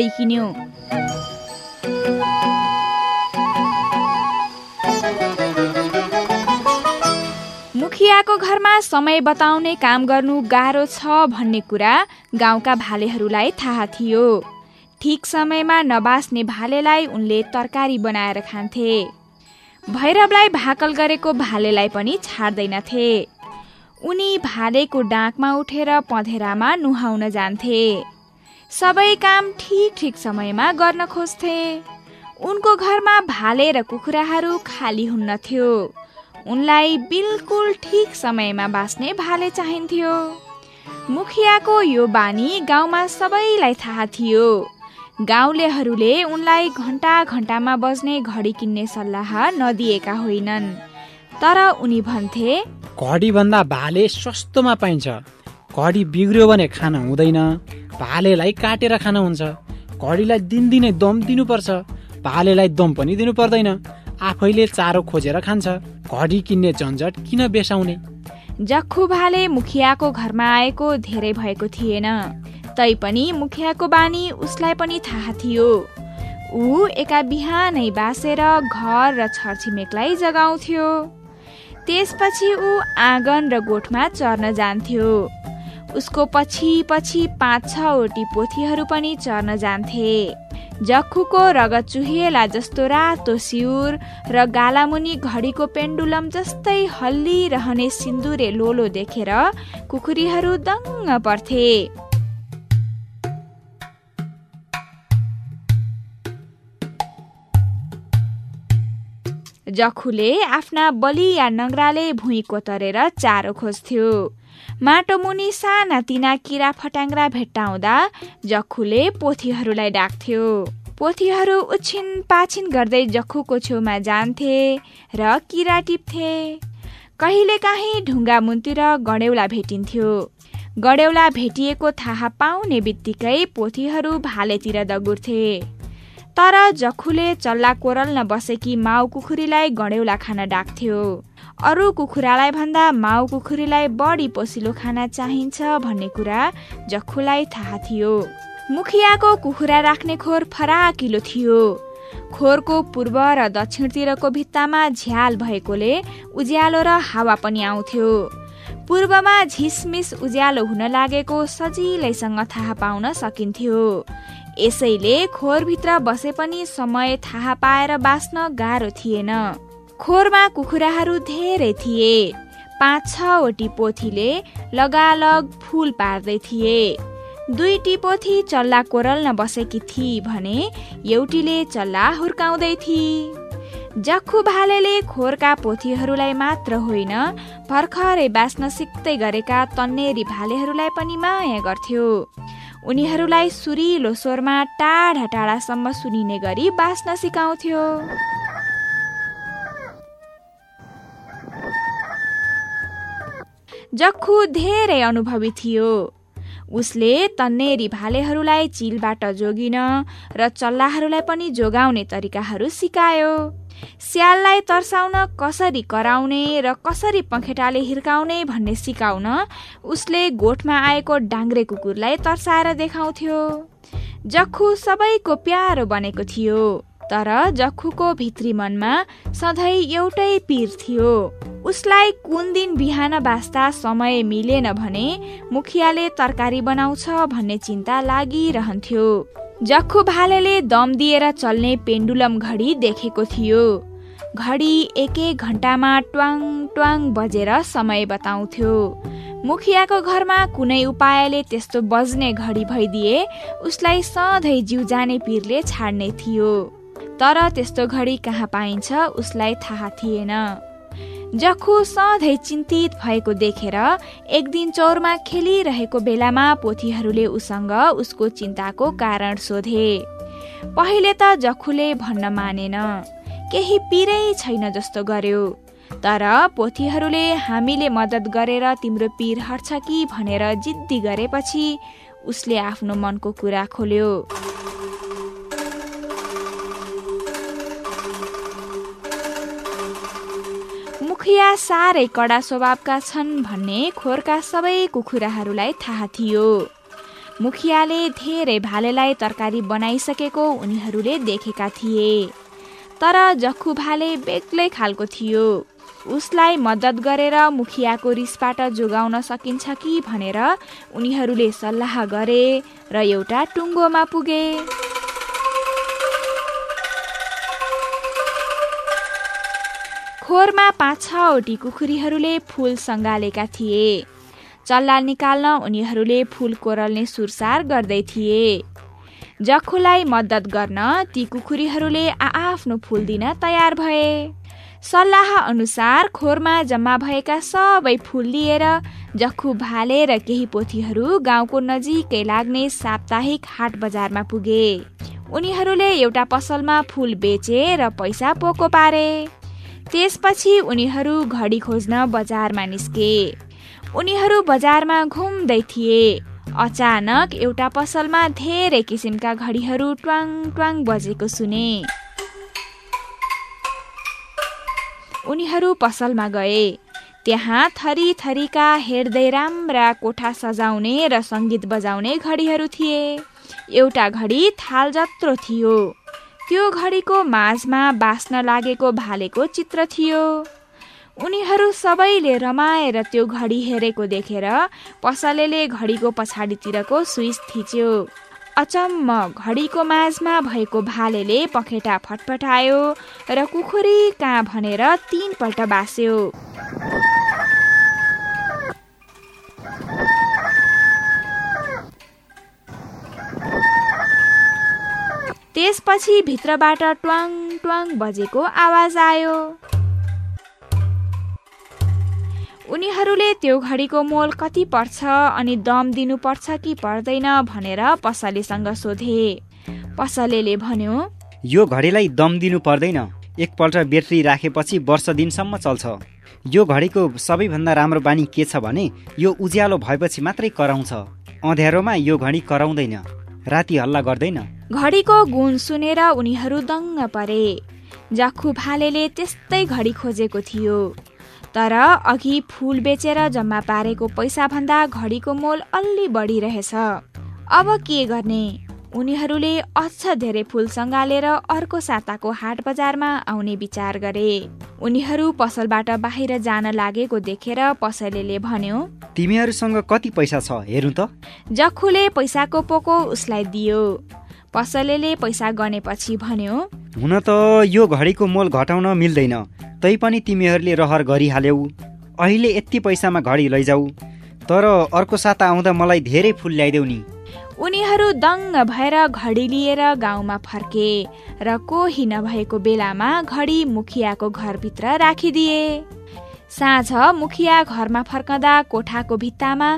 घडी किन्यो मुखियाको घरमा समय बताउने काम गर्नु गाह्रो छ भन्ने कुरा गाउँका भालेहरूलाई थाहा थियो। ठिक समयमा नबास्ने भालेलाई उनले तरकारी बनाएर खान्थे। भैरवलाई भाकल गरेको भालेलाई पनि छाड्दैनथे। उनी भालेको डाँकमा उठेर पँधेरामा नुहाउन जान्थे। सबै काम ठिक ठिक समयमा गर्न खोज्थे। उनको घरमा भाले र कुखुराहरू खाली हुन्नथ्यो उनलाई बिल्कुल ठिक समयमा बाँच्ने भाले चाहिन्थ्यो। मुखियाको यो बानी गाउँमा सबैलाई थाहा थियो। गाउँलेहरूले उनलाई घन्टा घन्टामा बज्ने घडी किन्ने सल्लाह नदिएका होइनन्। तर उनी भन्थे घडीभन्दा भाले सस्तोमा पाइन्छ। घडी बिग्रियो भने खान हुँदैन। भालेलाई काटेर खान हुन्छ। घडीलाई दिनदिनै दम दिनुपर्छ। भालेलाई दम पनि दिनु पर्दैन आफैले चारो खोजेर खान्छ। घडी किन्ने झन्झट किन बेसाउने? जख्खु भाले मुखियाको घरमा आएको धेरै भएको थिएन। तैपनि मुखियाको बानी उसलाई पनि थाहा थियो। ऊ एका बिहानै बासेर घर र छरछिमेकलाई जगाउँथ्यो। त्यसपछि ऊ आँगन र गोठमा चर्न जान्थ्यो। उसको पछि पछि पाँच छवटी पोथीहरू पनि चर्न जान्थे। जख्खुको रगत चुहिएला जस्तो रातो सिउर र गालामुनि घडीको पेन्डुलम जस्तै हल्लिरहने सिन्दुरे लोलो देखेर कुखुरीहरू दङ्ग पर्थे। जखुले आफ्ना बलिया नङ्ग्राले भुइँ कोतरेर चारो खोज्थ्यो। माटो मुनि साना तिना किरा फटाङ्ग्रा भेट्टाउँदा जखुले पोथीहरूलाई डाक्थ्यो। पोथीहरू उछिन पाछिन गर्दै जखुको छेउमा जान्थे र किरा टिप्थे। कहिलेकाहीँ ढुङ्गा मुन्तिर गडेउला भेटिन्थ्यो। गडेउला भेटिएको थाहा पाउने बित्तिकै पोथीहरू भालेतिर दगुर्थे। तर जखुले चल्ला कोरल्न बसेकी माउ कुखुरीलाई गडेउला खान डाक्थ्यो। अरू कुखुरालाई भन्दा माउ कुखुरीलाई बढी पोसिलो खाना चाहिन्छ भन्ने कुरा जखुलाई थाहा थियो। मुखियाको कुखुरा राख्ने खोर फराकिलो थियो। खोरको पूर्व र दक्षिणतिरको भित्तामा झ्याल भएकोले उज्यालो र हावा पनि आउँथ्यो। पूर्वमा झिसमिस उज्यालो हुन लागेको सजिलैसँग थाहा पाउन सकिन्थ्यो। यसैले खोरभित्र बसे पनि समय थाहा पाएर बाँच्न गाह्रो थिएन। खोरमा कुखुराहरू धेरै थिए। पाँच छवटी पोथीले लगालग फुल पार्दै थिए। दुईटी पोथी चल्ला कोरल्न बसेकी थिए भने एउटीले चल्ला हुर्काउँदै थिए जख्खु भालेले खोरका पोथीहरूलाई मात्र होइन भर्खरै बाँच्न सिक्दै गरेका तन्नेरी भालेहरूलाई पनि माया गर्थ्यो। उनीहरूलाई सुरिलो स्वरमा टाढा टाढासम्म सुनिने गरी बाँच्न सिकाउँथ्यो। जख्खु धेरै अनुभवी थियो। उसले तन्नेरी भालेहरूलाई चिलबाट जोगिन र चल्लाहरूलाई पनि जोगाउने तरिकाहरू सिकायो। स्याललाई तर्साउन कसरी कराउने र कसरी पखेटाले हिर्काउने भन्ने सिकाउन उसले गोठमा आएको डाङ्ग्रे कुकुरलाई तर्साएर देखाउँथ्यो। जख्खु सबैको प्यारो बनेको थियो। तर जख्खुको भित्री मनमा सधैँ एउटै पिर थियो। उसलाई कुन दिन बिहान बास्ता समय मिलेन भने मुखियाले तरकारी बनाउँछ भन्ने चिन्ता लागिरहन्थ्यो। जख्खु भालेले दम दिएर चल्ने पेन्डुलम घडी देखेको थियो। घडी एक एक घन्टामा ट्वाङ ट्वाङ बजेर समय बताउँथ्यो। मुखियाको घरमा कुनै उपायले त्यस्तो बज्ने घडी भइदिए उसलाई सधैँ जिउ जाने पिरले छाड्ने थियो। तर त्यस्तो घडी कहाँ पाइन्छ उसलाई थाहा थिएन। जखु सधैँ चिन्तित भएको देखेर एक दिन चौरमा खेलिरहेको बेलामा पोथीहरूले उसँग उसको चिन्ताको कारण सोधे। पहिले त जखुले भन्न मानेन केही पिरै छैन जस्तो गर्यो। तर पोथीहरूले हामीले मद्दत गरेर तिम्रो पिर हट्छ कि भनेर जिद्दी गरेपछि उसले आफ्नो मनको कुरा खोल्यो। मुखिया साह्रै कडा स्वभावका छन् भन्ने खोरका सबै कुखुराहरूलाई थाहा थियो। मुखियाले धेरै भालेलाई तरकारी बनाइसकेको उनीहरूले देखेका थिए। तर जख्खु भाले बेग्लै खालको थियो। उसलाई मद्दत गरेर मुखियाको रिसबाट जोगाउन सकिन्छ कि भनेर उनीहरूले सल्लाह गरे र एउटा टुङ्गोमा पुगे। खोरमा पाँच छवटी कुखुरीहरूले फुल सङ्गालेका थिए। चल्ला निकाल्न उनीहरूले फुल कोरल्ने सुरसार गर्दै थिए। जखुलाई मद्दत गर्न ती कुखुरीहरूले आआफ्नो फुल दिन तयार भए। सल्लाह अनुसार खोरमा जम्मा भएका सबै फुल लिएर जखु भाले र केही पोथीहरू गाउँको नजिकै लाग्ने साप्ताहिक हाट बजारमा पुगे। उनीहरूले एउटा पसलमा फुल बेचे र पैसा पोको पारे। त्यसपछि उनीहरू घडी खोज्न बजारमा निस्के। उनीहरू बजारमा घुम्दै थिए। अचानक एउटा पसलमा धेरै किसिमका घडीहरू ट्वाङ ट्वाङ बजेको सुने। उनीहरू पसलमा गए। त्यहाँ थरी थरीका हेर्दै राम्रा कोठा सजाउने र सङ्गीत बजाउने घडीहरू थिए। एउटा घडी थाल जत्रो थियो। त्यो घडीको माझमा बाँच्न लागेको भालेको चित्र थियो। उनीहरू सबैले रमाएर त्यो घडी हेरेको देखेर पसलेले घडीको पछाडितिरको स्विच थिच्यो। अचम्म घडीको माझमा भएको भालेले पखेटा फटफटायो र कुखुरी कहाँ भनेर तिनपल्ट बास्यो त्यसपछि भित्रबाट ट्वाङ ट्वाङ बजेको आवाज आयो। उनीहरूले त्यो घडीको मोल कति पर्छ अनि दम दिनुपर्छ कि पर्दैन भनेर पसलेसँग सोधे। पसलेले भन्यो यो घडीलाई दम दिनु पर्दैन। एकपल्ट ब्याट्री राखेपछि वर्ष दिनसम्म चल्छ। यो घडीको सबैभन्दा राम्रो बानी के छ भने यो उज्यालो भएपछि मात्रै कराउँछ। अँध्यारोमा यो घडी कराउँदैन। राति हल्ला गर्दैन। घडीको गुण सुनेर उनीहरू दङ्ग परे। जाखु भालेले त्यस्तै घडी खोजेको थियो। तर अघि फुल बेचेर जम्मा पारेको पैसा भन्दा घडीको मोल अलि बढी रहेछ अब के गर्ने? उनीहरूले अझ धेरै फुल सङ्गालेर अर्को साताको हाट बजारमा आउने विचार गरे। उनीहरू पसलबाट बाहिर जान लागेको देखेर पसलेले भन्यो तिमीहरूसँग कति पैसा छ हेरौँ त। जखुले पैसाको पोको उसलाई दियो। पसलेले पैसा गनेपछि भन्यो हुन त यो घडीको मोल घटाउन मिल्दैन तै पनि तिमीहरूले रहर गरिहाल्यौ। अहिले यति पैसामा घडी लैजाऊ। तर अर्को साता आउँदा मलाई धेरै फुल ल्याइदेऊ नि। उनीहरू दङ्ग भएर घडी लिएर गाउँमा फर्के र कोही नभएको बेलामा घडी मुखियाको घरभित्र राखिदिए। साँझ मुखिया घरमा फर्कँदा कोठाको भित्तामा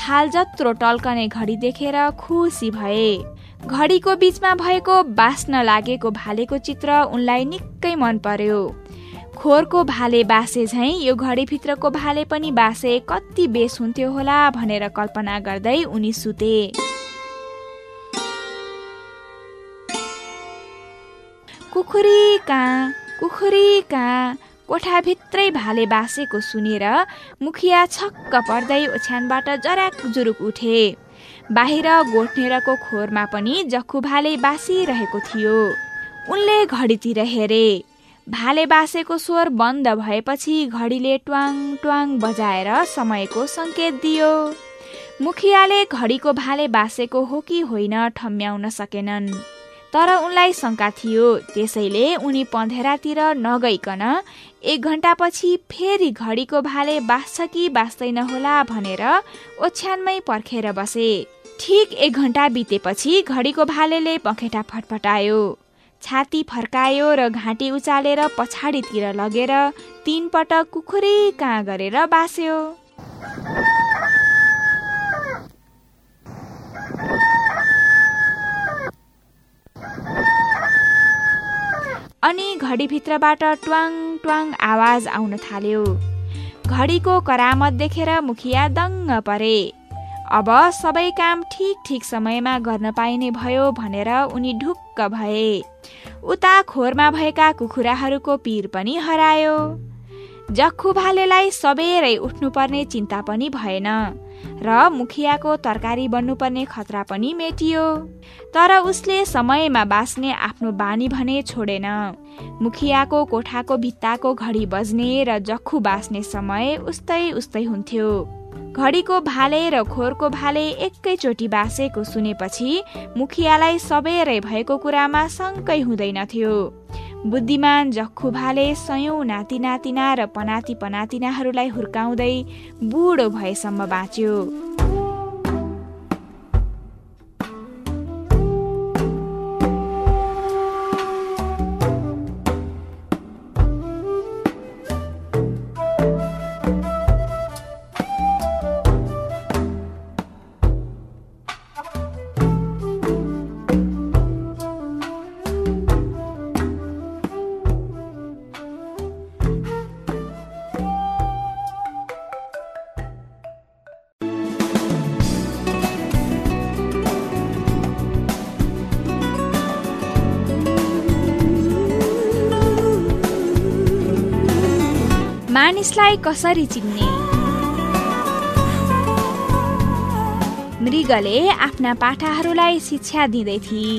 थाल जत्रो टल्कने घडी देखेर खुसी भए। घडीको बीचमा भएको बाँच्न लागेको भालेको चित्र उनलाई निकै मन पर्यो। खोरको भाले बासे झैँ यो घडीभित्रको भाले पनि बासे कति बेस हुन्थ्यो होला भनेर कल्पना गर्दै उनी सुते। कुखुरी कहाँ कुखुरी कहाँ कोठाभित्रै भाले बासेको सुनेर मुखिया छक्क पर्दै ओछ्यानबाट जराक जुरुक उठे। बाहिर गोठनेरको खोरमा पनि जख्खु भाले बासिरहेको थियो। उनले घडीतिर हेरे। भाले बासेको स्वर बन्द भएपछि घडीले ट्वाङ ट्वाङ बजाएर समयको सङ्केत दियो। मुखियाले घडीको भाले बासेको हो कि होइन ठम्म्याउन सकेनन्। तर उनलाई शङ्का थियो। त्यसैले उनी पँधेरातिर नगइकन एक घन्टापछि फेरि घडीको भाले बाँच्छ कि बाँच्दैन होला भनेर ओछ्यानमै पर्खेर बसे। ठिक एक घन्टा बितेपछि घडीको भालेले पखेटा फटफटायो। छाती फर्कायो र घाँटी उचालेर पछाडितिर लगेर तीन पटक कुखुरी कहाँ गरेर बास्यो अनि घडीभित्रबाट ट्वाङ ट्वाङ आवाज आउन थाल्यो। घडीको करामत देखेर मुखिया दङ्ग परे। अब सबै काम ठिक ठिक समयमा गर्न पाइने भयो भनेर उनी ढुक्क भए। उता खोरमा भएका कुखुराहरूको पिर पनि हरायो। जख्खु भालेलाई सबेरै उठ्नुपर्ने चिन्ता पनि भएन। र मुखियाको तरकारी बन्नुपर्ने खतरा पनि मेटियो। तर उसले समयमा बाँच्ने आफ्नो बानी भने छोडेन। मुखियाको कोठाको भित्ताको घडी बज्ने र जख्खु बाँच्ने समय उस्तै उस्तै हुन्थ्यो। घडीको भाले र खोरको भाले एकैचोटि बाँसेको सुनेपछि मुखियालाई सबेरै भएको कुरामा शङ्कै हुँदैनथ्यो बुद्धिमान जख्खु भाले सयौं नाति नातिना र पनाति पनातिनाहरूलाई हुर्काउँदै बुढो भएसम्म बाँच्यो। मानिसलाई कसरी चिन्ने? मृगले आफ्ना पाठाहरूलाई शिक्षा दिँदै थिए।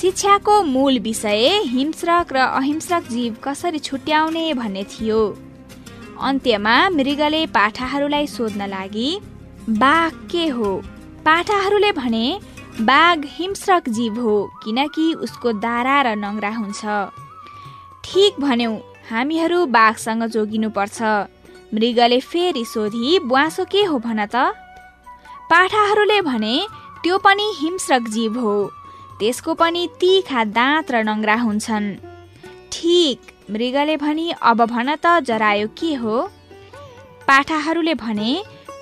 शिक्षाको मूल विषय हिंस्रक र अहिंस्रक जीव कसरी छुट्याउने भन्ने थियो। अन्त्यमा मृगले पाठाहरूलाई सोध्न लागि बाघ के हो? पाठाहरूले भने बाघ हिंस्रक जीव हो किनकि उसको दारा र नङ्ग्रा हुन्छ। ठिक भन्यौ हामीहरू बाघसँग जोगिनुपर्छ। मृगले फेरि सोधी बुवासो के हो भन त? पाठाहरूले भने त्यो पनि हिंस्रक जीव हो। त्यसको पनि तिखा दाँत र नङ्ग्रा हुन्छन्। ठिक मृगले भनी अब भन त जरायो के हो? पाठाहरूले भने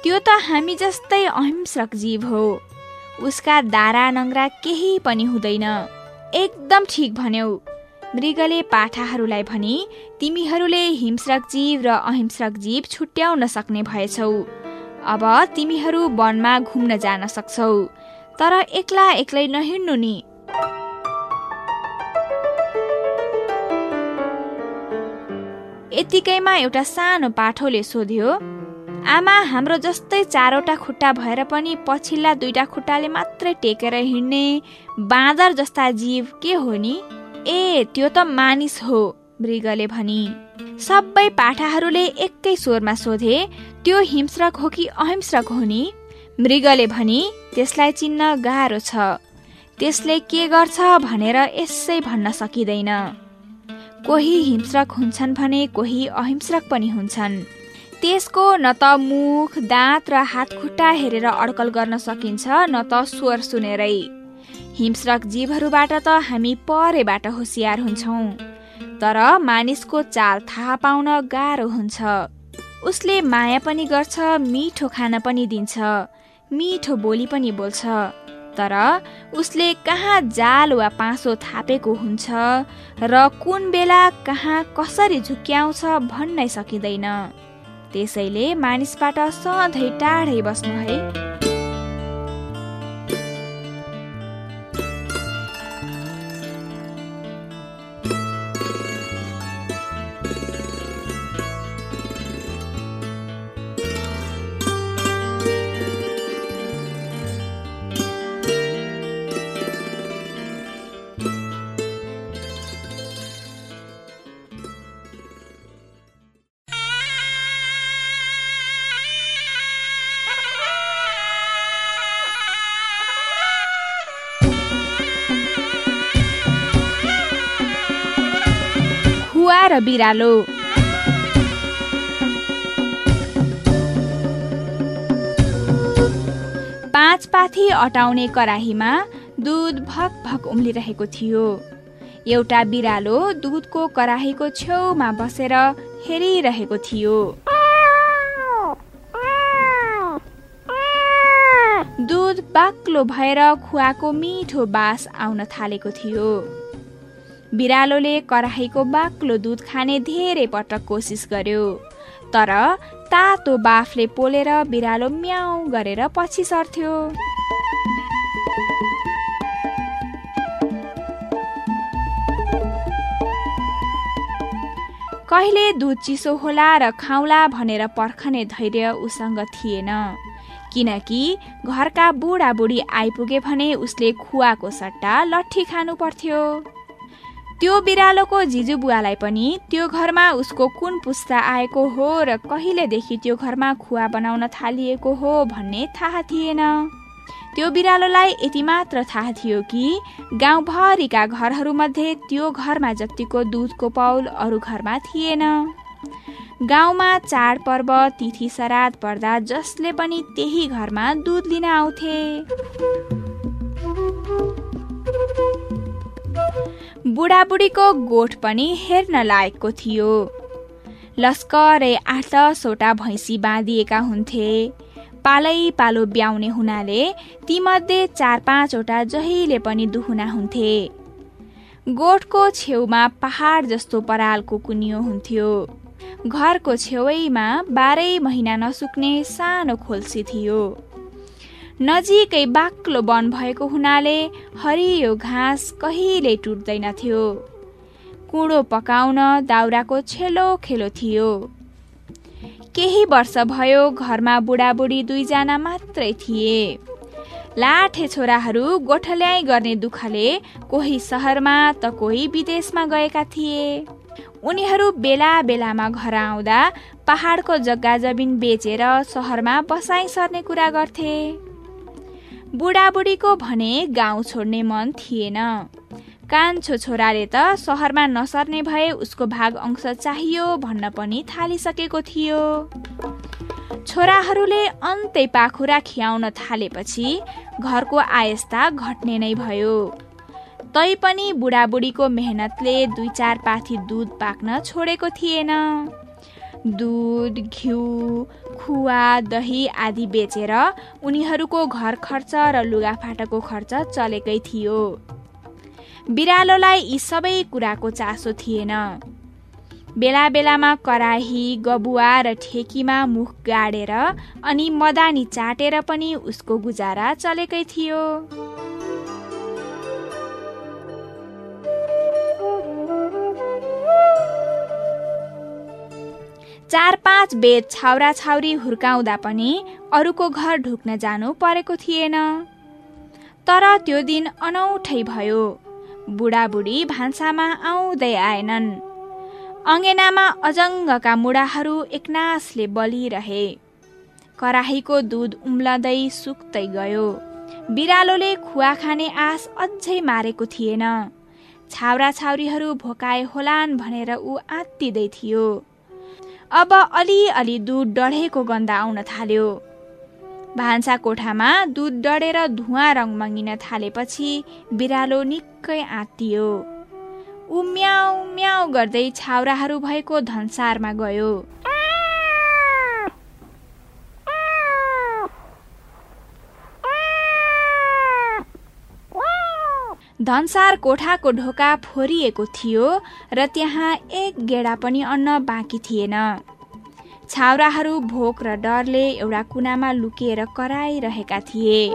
त्यो त हामी जस्तै अहिंस्रक जीव हो। उसका दारा नङ्ग्रा केही पनि हुँदैन। एकदम ठिक भन्यौ। मृगले पाठाहरूलाई भनी तिमीहरूले हिंस्रक जीव र अहिंस्रक जीव छुट्याउन सक्ने भएछौ। अब तिमीहरू वनमा घुम्न जान सक्छौ। तर एक्ला एक्लै नहिँड्नु नि। यतिकैमा एउटा सानो पाठोले सोध्यो आमा हाम्रो जस्तै चारवटा खुट्टा भएर पनि पछिल्ला दुईटा खुट्टाले मात्रै टेकेर हिँड्ने बाँदर जस्ता जीव के हो नि? ए त्यो त मानिस हो मृगले भनी। सबै पाठाहरूले एकै स्वरमा सोधे त्यो हिंस्रक हो कि अहिंस्रक हो नि? मृगले भनी त्यसलाई चिन्न गाह्रो छ। त्यसले के गर्छ भनेर यसै भन्न सकिँदैन। कोही हिंस्रक हुन्छन् भने कोही अहिंस्रक पनि हुन्छन्। त्यसको न त मुख दाँत र हात खुट्टा हेरेर अड्कल गर्न सकिन्छ न त स्वर सुनेरै। हिंस्रक जीवहरूबाट त हामी परेबाट होसियार हुन्छौँ। तर मानिसको चाल थाहा पाउन गाह्रो हुन्छ। उसले माया पनि गर्छ मिठो खान पनि दिन्छ मिठो बोली पनि बोल्छ। तर उसले कहाँ जाल वा पाँसो थापेको हुन्छ र कुन बेला कहाँ कसरी झुक्क्याउँछ भन्नै सकिँदैन। त्यसैले मानिसबाट सधैँ टाढै बस्नु है। र बिरालो पाँच पाथी अटाउने कराहीमा दुध भक भक उम्लिरहेको थियो। एउटा बिरालो दुधको कराहीको छेउमा बसेर हेरिरहेको थियो। दुध बाक्लो भएर खुवाको मिठो बास आउन थालेको थियो। बिरालोले कराहीको बाक्लो दुध खाने धेरै पटक कोसिस गर्यो। तर तातो बाफले पोलेर बिरालो म्याउ गरेर पछि सर्थ्यो। कहिले दुध चिसो होला र खाउला भनेर पर्खने धैर्य उसँग थिएन। किनकि घरका बुढाबुढी आइपुगे भने उसले खुवाको सट्टा लट्ठी खानु पर्थ्यो। त्यो बिरालोको जिजु बुवालाई पनि त्यो घरमा उसको कुन पुस्ता आएको हो र कहिलेदेखि त्यो घरमा खुवा बनाउन थालिएको हो भन्ने थाहा थिएन। त्यो बिरालोलाई यति मात्र थाहा थियो कि गाउँभरिका घरहरूमध्ये त्यो घरमा जतिको दुधको पाउल अरू घरमा थिएन। गाउँमा चाडपर्व तिथि श्राद्ध पर्दा जसले पनि त्यही घरमा दुध लिन आउँथे। बुढाबुढीको गोठ पनि हेर्न लायकको थियो। लस्करै आठ दसवटा भैँसी बाँधिएका हुन्थे। पालै पालो ब्याउने हुनाले तीमध्ये चार पाँचवटा जहिले पनि दुहुना हुन्थे। गोठको छेउमा पहाड जस्तो परालको कुनियो हुन्थ्यो। घरको छेउमा बाह्रै महिना नसुक्ने सानो खोल्सी थियो। नजिकै बाक्लो वन भएको हुनाले हरियो घाँस कहिल्यै टुट्दैनथ्यो कुँडो पकाउन दाउराको छेलो खेलो थियो। केही वर्ष भयो घरमा बुढाबुढी दुईजना मात्रै थिए। लाठे छोराहरू गोठल्याइ गर्ने दुःखले कोही सहरमा त कोही विदेशमा गएका थिए। उनीहरू बेला बेलामा घर आउँदा पहाडको जग्गा जमिन बेचेर सहरमा बसाइ सर्ने कुरा गर्थे। बुढाबुढीको भने गाउँ छोड्ने मन थिएन। कान्छो छोराले त सहरमा नसर्ने भए उसको भाग अंश चाहियो भन्न पनि थालिसकेको थियो। छोराहरूले अन्तै पाखुरा खियाउन थालेपछि घरको आयस्ता घट्ने नै भयो। तैपनि बुढाबुढीको मेहनतले दुई चार पाथी दुध पाक्न छोडेको थिएन। दुध घिउ खुवा दही आदि बेचेर उनीहरूको घर खर्च र लुगाफाटाको खर्च चलेकै थियो। बिरालोलाई यी सबै कुराको चासो थिएन। बेला बेलामा कराही गबुवा र ठेकीमा मुख गाडेर अनि मदानी चाटेर पनि उसको गुजारा चलेकै थियो। चार पाँच बेद छाउरा छाउरी हुर्काउँदा पनि अरूको घर ढुक्न जानु परेको थिएन। तर त्यो दिन अनौठै भयो। बुढाबुढी भान्सामा आउँदै आएनन्। अङ्गेनामा अजङ्गका मुढाहरू एकनासले बलिरहे। कराहीको दुध उम्लदै सुक्दै गयो। बिरालोले खुवा खाने आस अझै मारेको थिएन। छाउरा छाउरीहरू भोकाए होलान् भनेर ऊ आत्तिँदै थियो। अब अलिअलि दुध डढेको गन्ध आउन थाल्यो। भान्सा कोठामा दुध डढेर धुवा रङ मङ्गिन थालेपछि बिरालो निकै आत्तियो ऊ म्याउ म्याउ गर्दै छाउराहरू भएको धन्सारमा गयो। धनसार कोठाको ढोका फोरिएको थियो र त्यहाँ एक गेडा पनि अन्न बाँकी थिएन। छाउराहरू भोक र डरले एउटा कुनामा लुकिएर कराइरहेका थिए।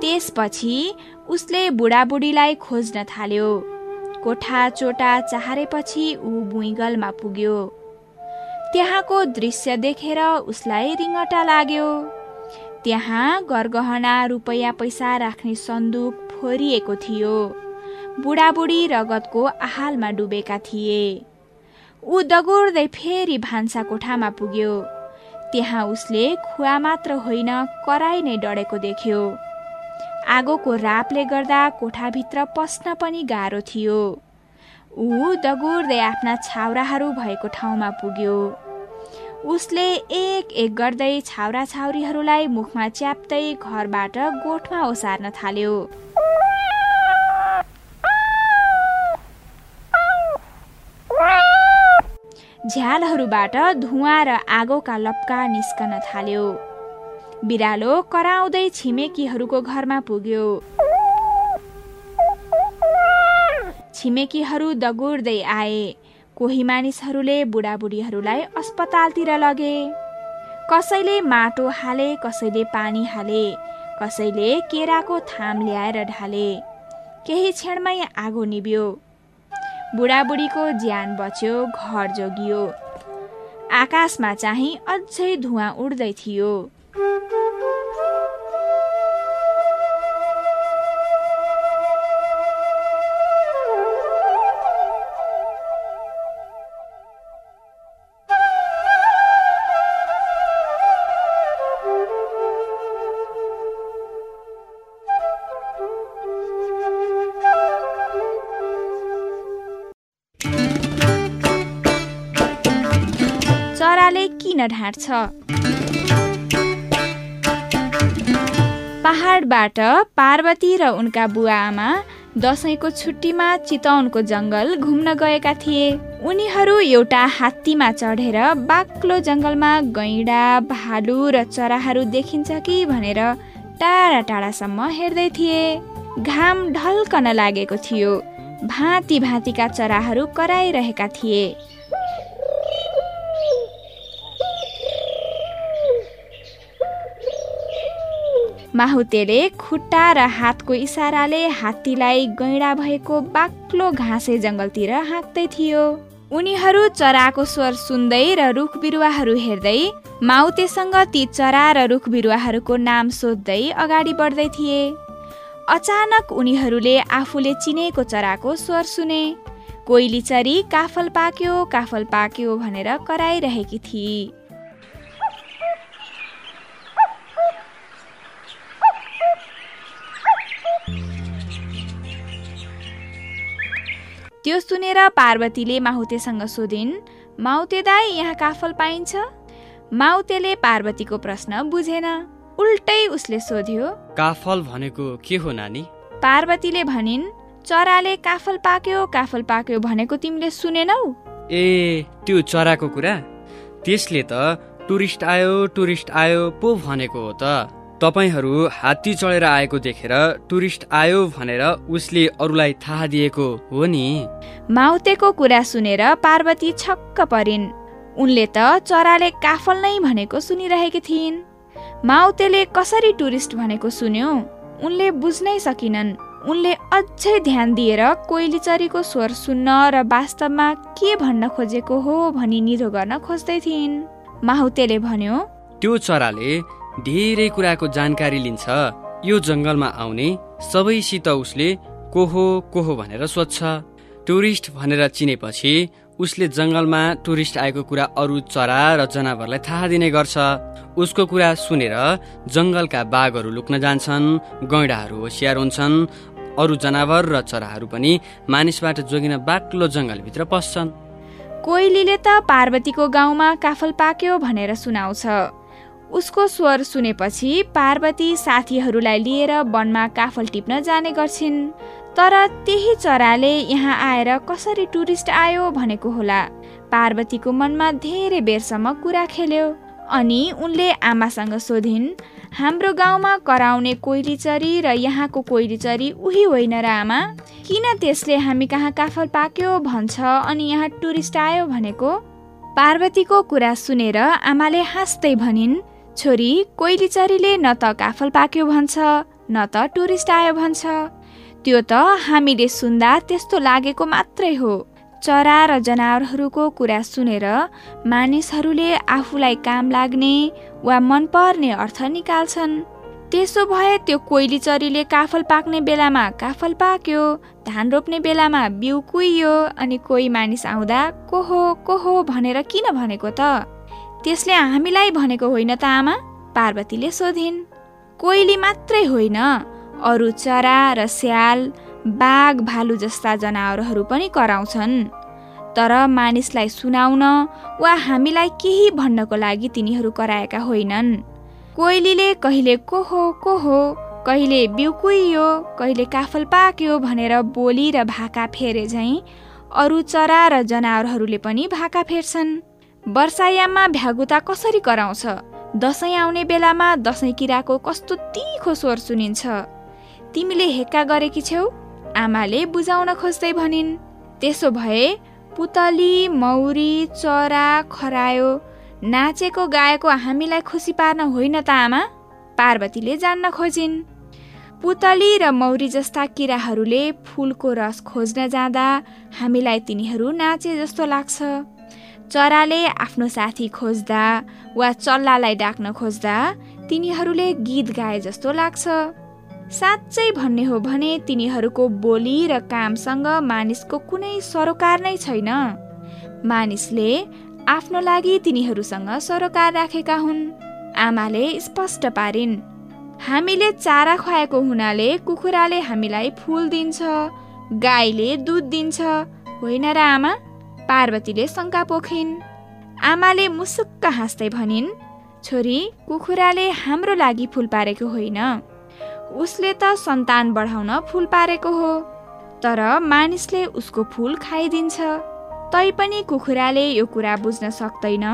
त्यसपछि उसले बुढाबुढीलाई खोज्न थाल्यो। कोठा चोटा चाहेपछि ऊ भुइँगलमा पुग्यो। त्यहाँको दृश्य देखेर उसलाई रिङ्गटा लाग्यो। त्यहाँ गरगहना रुपैयाँ पैसा राख्ने सन्दुक फोरिएको थियो। बुढाबुढी रगतको आहालमा डुबेका थिए। ऊ दगुर्दै फेरि भान्सा कोठामा पुग्यो। त्यहाँ उसले खुवा मात्र होइन कराई नै डढेको देख्यो। आगोको रापले गर्दा कोठाभित्र पस्न पनि गाह्रो थियो। ऊ दगुर्दै आफ्ना छाउराहरू भएको ठाउँमा पुग्यो। उसले एक एक गर्दै छाउरा छाउरीहरूलाई मुखमा च्याप्दै घरबाट गोठमा ओसार्न थाल्यो। झ्यालहरूबाट धुवा र आगोका लप्का निस्कन थाल्यो। बिरालो कराउँदै छिमेकीहरूको घरमा पुग्यो। छिमेकीहरू दगुर्दै आए। कोही मानिसहरूले बुढाबुढीहरूलाई अस्पतालतिर लगे। कसैले माटो हाले कसैले पानी हाले कसैले केराको थाम ल्याएर ढाले। केही क्षणमै आगो निभ्यो। बुढाबुढीको ज्यान बच्यो घर जोगियो। आकाशमा चाहिँ अझै धुवा उड्दै थियो। ढाँट्छ पहाडबाट पार्वती र उनका बुवा आमा दसैँको छुट्टीमा चितवनको जङ्गल घुम्न गएका थिए। उनीहरू एउटा हात्तीमा चढेर बाक्लो जङ्गलमा गैँडा भालु र चराहरू देखिन्छ कि भनेर टाढा टाढासम्म हेर्दै थिए। घाम ढल्कन लागेको थियो। भाँती भाँतीका चराहरू कराइरहेका थिए। माहुतेले खुट्टा र हातको इसाराले हात्तीलाई गैँडा भएको बाक्लो घाँसे जङ्गलतिर हाँक्दै थियो। उनीहरू चराको स्वर सुन्दै र रुख बिरुवाहरू हेर्दै माउतेसँग ती चरा र रुख बिरुवाहरूको नाम सोध्दै अगाडि बढ्दै थिए। अचानक उनीहरूले आफूले चिनेको चराको स्वर सुने। कोइली चरी काफल पाक्यो काफल पाक्यो भनेर कराइरहेकी थिए त्यो सुनेर पार्वतीले माहुतेसँग सोधिन् माउते दाई यहाँ काफल पाइन्छ? माउतेले पार्वतीको प्रश्न बुझेन। उल्टै उसले सोध्यो काफल भनेको के हो नानी? पार्वतीले भनिन् चराले काफल पाक्यो काफल पाक्यो भनेको तिमीले सुनेनौ? ए त्यो चराको कुरा? त्यसले त टुरिस्ट आयो टुरिस्ट आयो पो भनेको हो त। तपाईँहरू हात्ती चढेर आएको देखेर टुरिस्ट आयो भनेर उसले अरूलाई थाहा दिएको हो नि। माउतेको कुरा सुनेर पार्वती छक्क परिन्। उनले त चराले काफल नै भनेको सुनिरहेकी थिइन्। माउतेले कसरी टुरिस्ट भनेको सुन्यो? उनले बुझ्नै सकिनन्। उनले अझै ध्यान दिएर कोइली चरीको स्वर सुन्न र वास्तवमा के भन्न खोजेको हो भनी निधो गर्न खोज्दै थिइन्। माहुतेले भन्यो त्यो चराले धेरै कुराको जानकारी लिन्छ। यो जङ्गलमा आउने सबैसित उसले को हो को हो भनेर सोध्छ। टुरिस्ट भनेर चिनेपछि उसले जङ्गलमा टुरिस्ट आएको कुरा अरू चरा र जनावरलाई थाहा दिने गर्छ। उसको कुरा सुनेर जङ्गलका बाघहरू लुक्न जान्छन् गैँडाहरू होसियार हुन्छन् अरू जनावर र चराहरू पनि मानिसबाट जोगिन बाक्लो जङ्गलभित्र पस्छन्। कोइलीले त पार्वतीको गाउँमा काफल पाक्यो भनेर सुनाउँछ। उसको स्वर सुनेपछि पार्वती साथीहरूलाई लिएर वनमा काफल टिप्न जाने गर्छिन्। तर त्यही चराले यहाँ आएर कसरी टुरिस्ट आयो भनेको होला। पार्वतीको मनमा धेरै बेरसम्म कुरा खेल्यो। अनि उनले आमासँग सोधिन् हाम्रो गाउँमा कराउने कोइली चरी र यहाँको कोइली चरी उही होइन र आमा। किन त्यसले हामी कहाँ काफल पाक्यो भन्छ अनि यहाँ टुरिस्ट आयो भनेको? पार्वतीको कुरा सुनेर आमाले हाँस्दै भनिन् छोरी कोइलीचरीले न त काफल पाक्यो भन्छ न त टुरिस्ट आयो भन्छ। त्यो त हामीले सुन्दा त्यस्तो लागेको मात्रै हो। चरा र जनावरहरूको कुरा सुनेर मानिसहरूले आफूलाई काम लाग्ने वा मनपर्ने अर्थ निकाल्छन्। त्यसो भए त्यो कोइली चरीले काफल पाक्ने बेलामा काफल पाक्यो धान रोप्ने बेलामा बिउ कुहियो अनि कोही मानिस आउँदा को हो को हो भनेर किन भनेको त? त्यसले हामीलाई भनेको होइन त आमा? पार्वतीले सोधिन् कोइली मात्रै होइन। अरू चरा र स्याल बाघ भालु जस्ता जनावरहरू पनि कराउँछन्। तर मानिसलाई सुनाउन वा हामीलाई केही भन्नको लागि तिनीहरू कराएका होइनन्। कोइलीले कहिले को हो को हो कहिले बिउकुइयो कहिले काफल पाक्यो भनेर बोली र भाका फेरे झैँ अरू चरा र जनावरहरूले पनि भाका फेर्छन्। वर्षायाममा भ्यागुता कसरी कराउँछ? दसैँ आउने बेलामा दसैँ किराको कस्तो तिखो स्वर सुनिन्छ? तिमीले हेक्का गरेकी छेउ आमाले बुझाउन खोज्दै भनिन् त्यसो भए पुतली मौरी चरा खरायो नाचेको गाएको हामीलाई खुसी पार्न होइन त आमा? पार्वतीले जान्न खोजिन्। पुतली र मौरी जस्ता किराहरूले फुलको रस खोज्न जाँदा हामीलाई तिनीहरू नाचे जस्तो लाग्छ। चराले आफ्नो साथी खोज्दा वा चल्लालाई डाक्न खोज्दा तिनीहरूले गीत गाए जस्तो लाग्छ। साँच्चै भन्ने हो भने तिनीहरूको बोली र कामसँग मानिसको कुनै सरोकार नै छैन। मानिसले आफ्नो लागि तिनीहरूसँग सरोकार राखेका हुन्। आमाले स्पष्ट पारिन् हामीले चारा खुवाएको हुनाले कुखुराले हामीलाई फुल दिन्छ गाईले दुध दिन्छ होइन र आमा? पार्वतीले शङ्का पोखिन्। आमाले मुसुक्क हाँस्दै भनिन् छोरी कुखुराले हाम्रो लागि फुल पारेको होइन। उसले त सन्तान बढाउन फुल पारेको हो। तर मानिसले उसको फुल खाइदिन्छ। तैपनि कुखुराले यो कुरा बुझ्न सक्दैन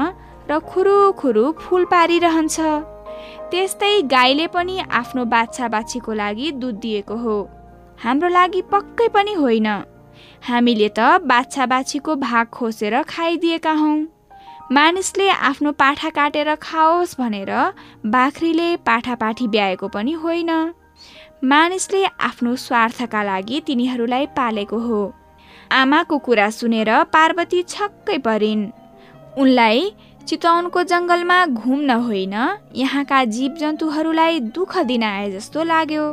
र खुरु खुरु फुल पारिरहन्छ। त्यस्तै गाईले पनि आफ्नो बाछा बाछीको लागि दुध दिएको हो। हाम्रो लागि पक्कै पनि होइन। हामीले त बाछा बाछीको भाग खोसेर खाइदिएका हौँ। मानिसले आफ्नो पाठा काटेर खाओस् भनेर बाख्रीले पाठापाठी ब्याएको पनि होइन। मानिसले आफ्नो स्वार्थका लागि तिनीहरूलाई पालेको हो। आमाको कुरा सुनेर पार्वती छक्कै परिन्। उनलाई चितवनको जङ्गलमा घुम्न होइन यहाँका जीवजन्तुहरूलाई दुःख दिन आए जस्तो लाग्यो।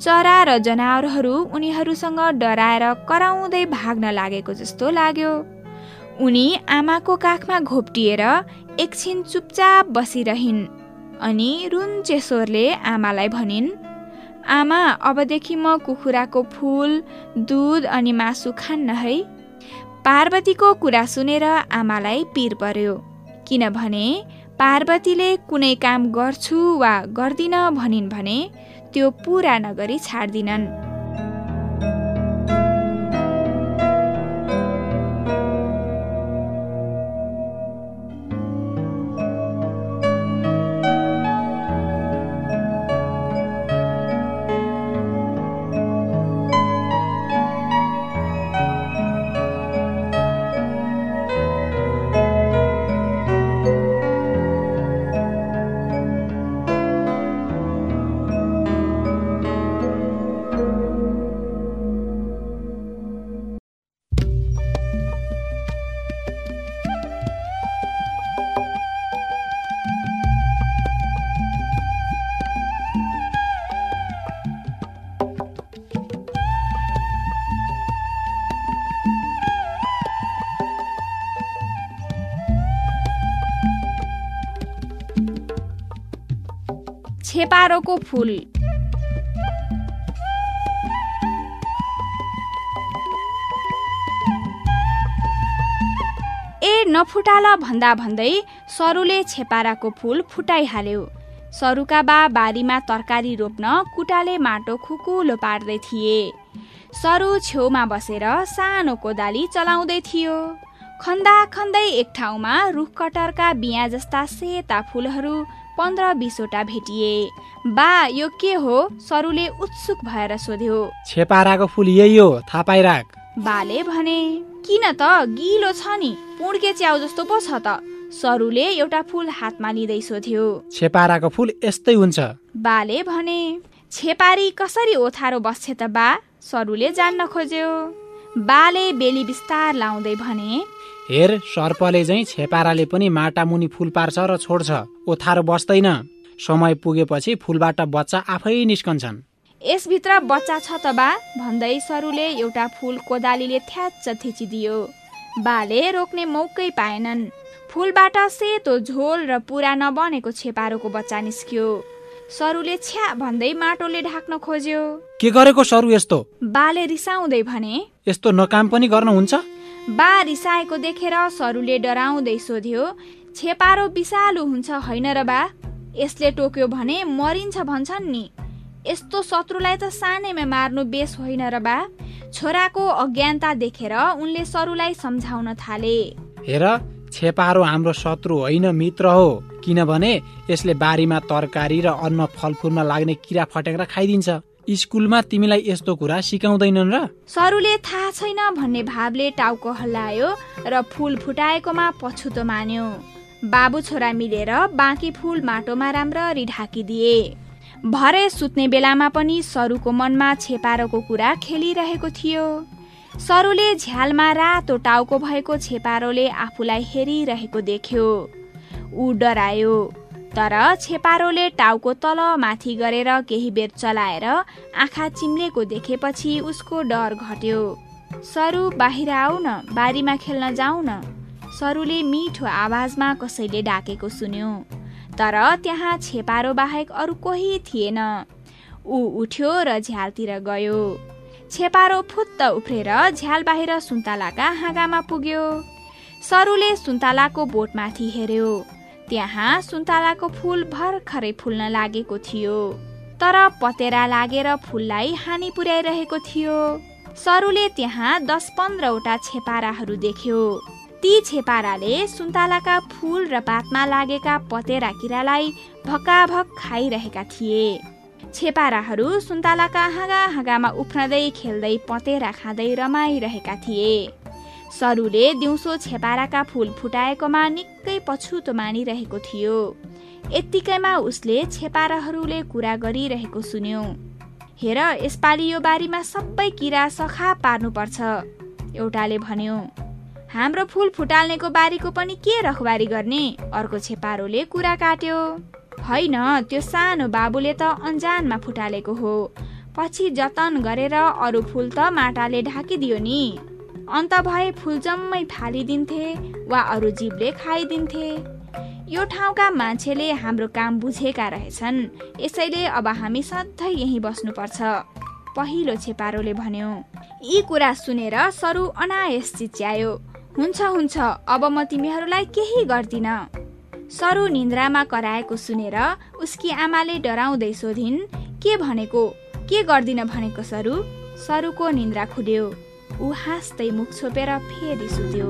चरा र जनावरहरू उनीहरूसँग डराएर कराउँदै भाग्न लागेको जस्तो लाग्यो। उनी आमाको काखमा घोप्टिएर एकछिन चुपचाप बसिरहन् अनि रुन्चे स्वरले आमालाई भनिन् आमा अबदेखि म कुखुराको फुल दुध अनि मासु खान्न है। पार्वतीको कुरा सुनेर आमालाई पिर पर्यो किनभने पार्वतीले कुनै काम गर्छु वा गर्दिन भनिन् भने त्यो पुरा नगरी छाड्दिनन्। छेपारोको फुल। ए नफुटाल भन्दा भन्दै सरुले छेपाराको फुल फुटाइहाल्यो। सरुका बा बारीमा तरकारी रोप्न कुटाले माटो खुकुलो पार्दै थिए। सरु छेउमा बसेर सानो कोदाली चलाउँदै थियो। खन्दा खन्दै एक ठाउँमा रुख कटरका बिहा जस्ता सेता फुलहरू पन्ध्र बिसवटा भेटिए। बा यो के हो? सरुले उत्सुक भएर सोध्यो। छेपाराको फुल यही हो थाहा पाइराख। बाले भने किन त? गिलो छ नि। पुड्के च्याउ जस्तो पो छ त। सरुले एउटा फुल हातमा लिँदै सोध्यो। छेपाराको फुल यस्तै हुन्छ। बाले भने छेपारी कसरी ओथारो बस्छ त बा? सरुले जान्न खोज्यो। बाले बेली बिस्तार लाउँदै भने हेर सर्पले चाहिँ छेपाराले पनि माटामुनि फुल पार्छ र छोड्छ। ओथारो बस्दैन। समय पुगेपछि फुलबाट बच्चा आफै निस्कन्छन्। यसभित्र बच्चा छ त बा भन्दै सरुले एउटा फुल कोदालीले थ्याच्च थिचिदियो। बाले रोक्ने मौकै पाएनन्। फुलबाट सेतो झोल र पुरा नबनेको छेपारोको बच्चा निस्क्यो। सरुले छ्या भन्दै माटोले ढाक्न खोज्यो। के गरेको सरु यस्तो? बाले रिसाउँदै भने यस्तो नकाम पनि गर्नुहुन्छ? बा रिसाएको देखेर सरुले डराउँदै सोध्यो छेपारो विषालु हुन्छ होइन र बा? यसले टोक्यो भने मरिन्छ भन्छन् नि। यस्तो शत्रुलाई त सानैमा मार्नु बेस होइन र बा? छोराको अज्ञानता देखेर उनले सरुलाई सम्झाउन थाले। हेर छेपारो हाम्रो शत्रु होइन मित्र हो किनभने यसले बारीमा तरकारी र अन्न फलफुलमा लाग्ने किरा फट्याङ्ग्रा खाइदिन्छ। स्कुलमा तिमीलाई यस्तो कुरा सिकाउँदैनन् र? सरुले थाहा छैन भन्ने भावले टाउको हल्लायो र फुल फुटाएकोमा पछुतो मान्यो। बाबु छोरा मिलेर बाँकी फुल माटोमा राम्ररी ढाकिदिए। भरे सुत्ने बेलामा पनि सरुको मनमा छेपारोको कुरा खेलिरहेको थियो। सरुले झ्यालमा रातो टाउको भएको छेपारोले आफूलाई हेरिरहेको देख्यो। ऊ डरायो। तर छेपारोले टाउको तल माथि गरेर केही बेर चलाएर आँखा चिम्लेको देखेपछि उसको डर घट्यो। सरु बाहिर आऊ न बारीमा खेल्न जाऊ न सरुले मिठो आवाजमा कसैले डाकेको सुन्यो। तर त्यहाँ छेपारो बाहेक अरू कोही थिएन। ऊ उठ्यो र झ्यालतिर गयो। छेपारो फुत्त उफ्रेर झ्याल बाहिर सुन्तलाका हाँगामा पुग्यो। सरुले सुन्तलाको बोटमाथि हेऱ्यो। त्यहाँ सुन्तलाको फुल भर्खरै फुल्न लागेको थियो। तर पतेरा लागेर फुललाई हानि पुर्याइरहेको थियो। सरुले त्यहाँ दस पन्ध्रवटा छेपाराहरू देख्यो। ती छेपाराले सुन्तलाका फुल र पातमा लागेका पतेरा किरालाई भक्काभक खाइरहेका थिए। छेपाराहरू सुन्तलाका हाँगा हाँगामा उफ्रँदै खेल्दै पतेरा खाँदै रमाइरहेका थिए। सरुले दिउँसो छेपाराका फुल फुटाएकोमा निकै पछुतो मानिरहेको थियो। यत्तिकैमा उसले छेपाराहरूले कुरा गरिरहेको सुन्यो। हेर यसपालि यो बारीमा सबै किरा सखा पार्नुपर्छ एउटाले भन्यो। हाम्रो फुल फुटाल्नेको बारीको पनि के रखबारी गर्ने? अर्को छेपारोले कुरा काट्यो। होइन त्यो सानो बाबुले त अन्जानमा फुटालेको हो। पछि जतन गरेर अरू फुल त माटाले ढाकिदियो नि। अन्त भए फुल जम्मै फालिदिन्थे वा अरू जीवले खाइदिन्थे। यो ठाउँका मान्छेले हाम्रो काम बुझेका रहेछन्। यसैले अब हामी सधैँ यहीँ बस्नुपर्छ। पहिलो छेपारोले भन्यो यी कुरा सुनेर सरु अनायस चिच्यायो हुन्छ हुन्छ अब म तिमीहरूलाई केही गर्दिन सरु निन्द्रामा कराएको सुनेर उसकी आमाले डराउँदै सोधिन् के भनेको? के गर्दिन भनेको सरु सरुको निन्द्रा खुल्यो। ऊ हाँस्दै मुख छोपेर फेरि सुत्यो।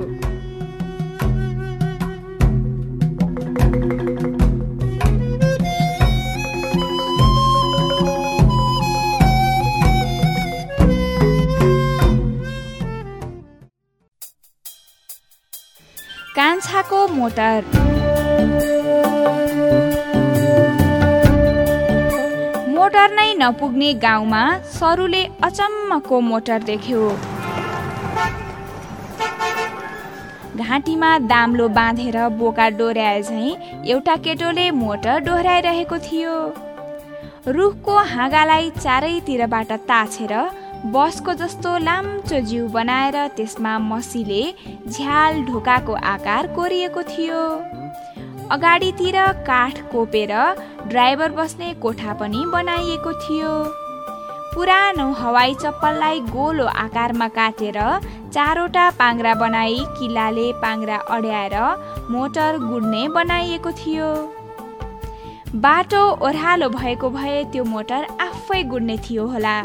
कान्छाको मोटर। मोटर नै नपुग्ने गाउँमा सरुले अचम्मको मोटर देख्यो। घाँटीमा दाम्लो बाँधेर बोका डोर्याए झैँ एउटा केटोले मोटर डोहोऱ्याइरहेको थियो। रुखको हाँगालाई चारैतिरबाट ताछेर बसको जस्तो लाम्चो जिउ बनाएर त्यसमा मसीले झ्याल ढोकाको आकार कोरिएको थियो। अगाडितिर काठ कोपेर ड्राइभर बस्ने कोठा पनि बनाइएको थियो। पुरानो हवाई चप्पललाई गोलो आकारमा काटेर चारवटा पाङ्रा बनाई किल्लाले पाङ्रा अड्याएर मोटर गुड्ने बनाइएको थियो। बाटो ओह्रालो भएको भए त्यो मोटर आफै गुड्ने थियो होला।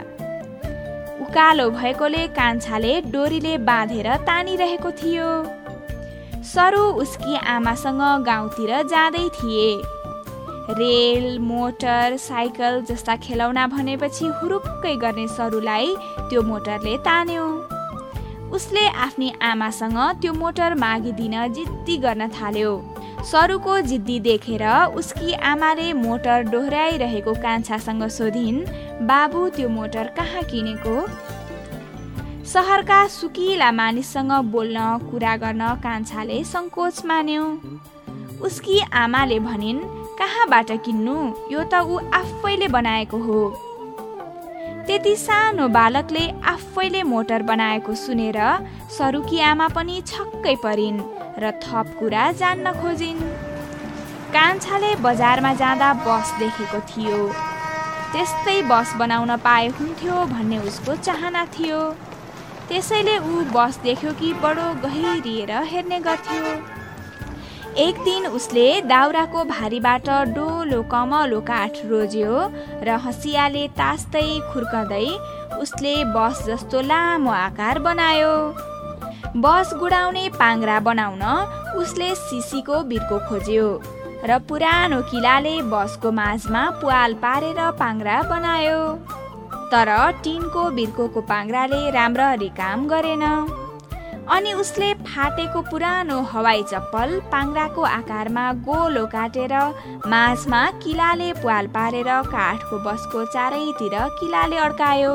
उकालो भएकोले कान्छाले डोरीले बाँधेर तानिरहेको थियो। सरु उसकी आमासँग गाउँतिर जाँदै थिए। रेल मोटर साइकल जस्ता खेलौना भनेपछि हुरुक्कै गर्ने सरुलाई त्यो मोटरले तान्यो। उसले आफ्नी आमासँग त्यो मोटर मागिदिन जिद्दी गर्न थाल्यो। सरुको जिद्दी देखेर उसकी आमाले मोटर डोहोऱ्याइरहेको कान्छासँग सोधिन् बाबु त्यो मोटर कहाँ किनेको? सहरका सुकिला मानिससँग बोल्न कुरा गर्न कान्छाले सङ्कोच मान्यो। उसकी आमाले भनिन् कहाँबाट किन्नु? यो त ऊ आफैले बनाएको हो। त्यति सानो बालकले आफैले मोटर बनाएको सुनेर सरुकी आमा पनि छक्कै परिन् र थप कुरा जान्न खोजिन्। कान्छाले बजारमा जाँदा बस देखेको थियो। त्यस्तै बस बनाउन पाए हुन्थ्यो भन्ने उसको चाहना थियो। त्यसैले ऊ बस देख्यो कि बडो गहिरिएर हेर्ने गर्थ्यो। एक दिन उसले दाउराको भारीबाट डोलो कमलो काठ रोज्यो र हँसियाले तास्दै खुर्कँदै उसले बस जस्तो लामो आकार बनायो। बस गुडाउने पाङ्रा बनाउन उसले सिसीको बिर्को खोज्यो र पुरानो किलाले बसको माझमा पुवाल पारेर पाङ्रा बनायो। तर टिनको बिर्कोको पाङ्राले राम्ररी काम गरेन। अनि उसले फाटेको पुरानो हवाई चप्पल पाङ्राको आकारमा गोलो काटेर माझमा किलाले प्वाल पारेर काठको बसको चारैतिर किलाले अड्कायो।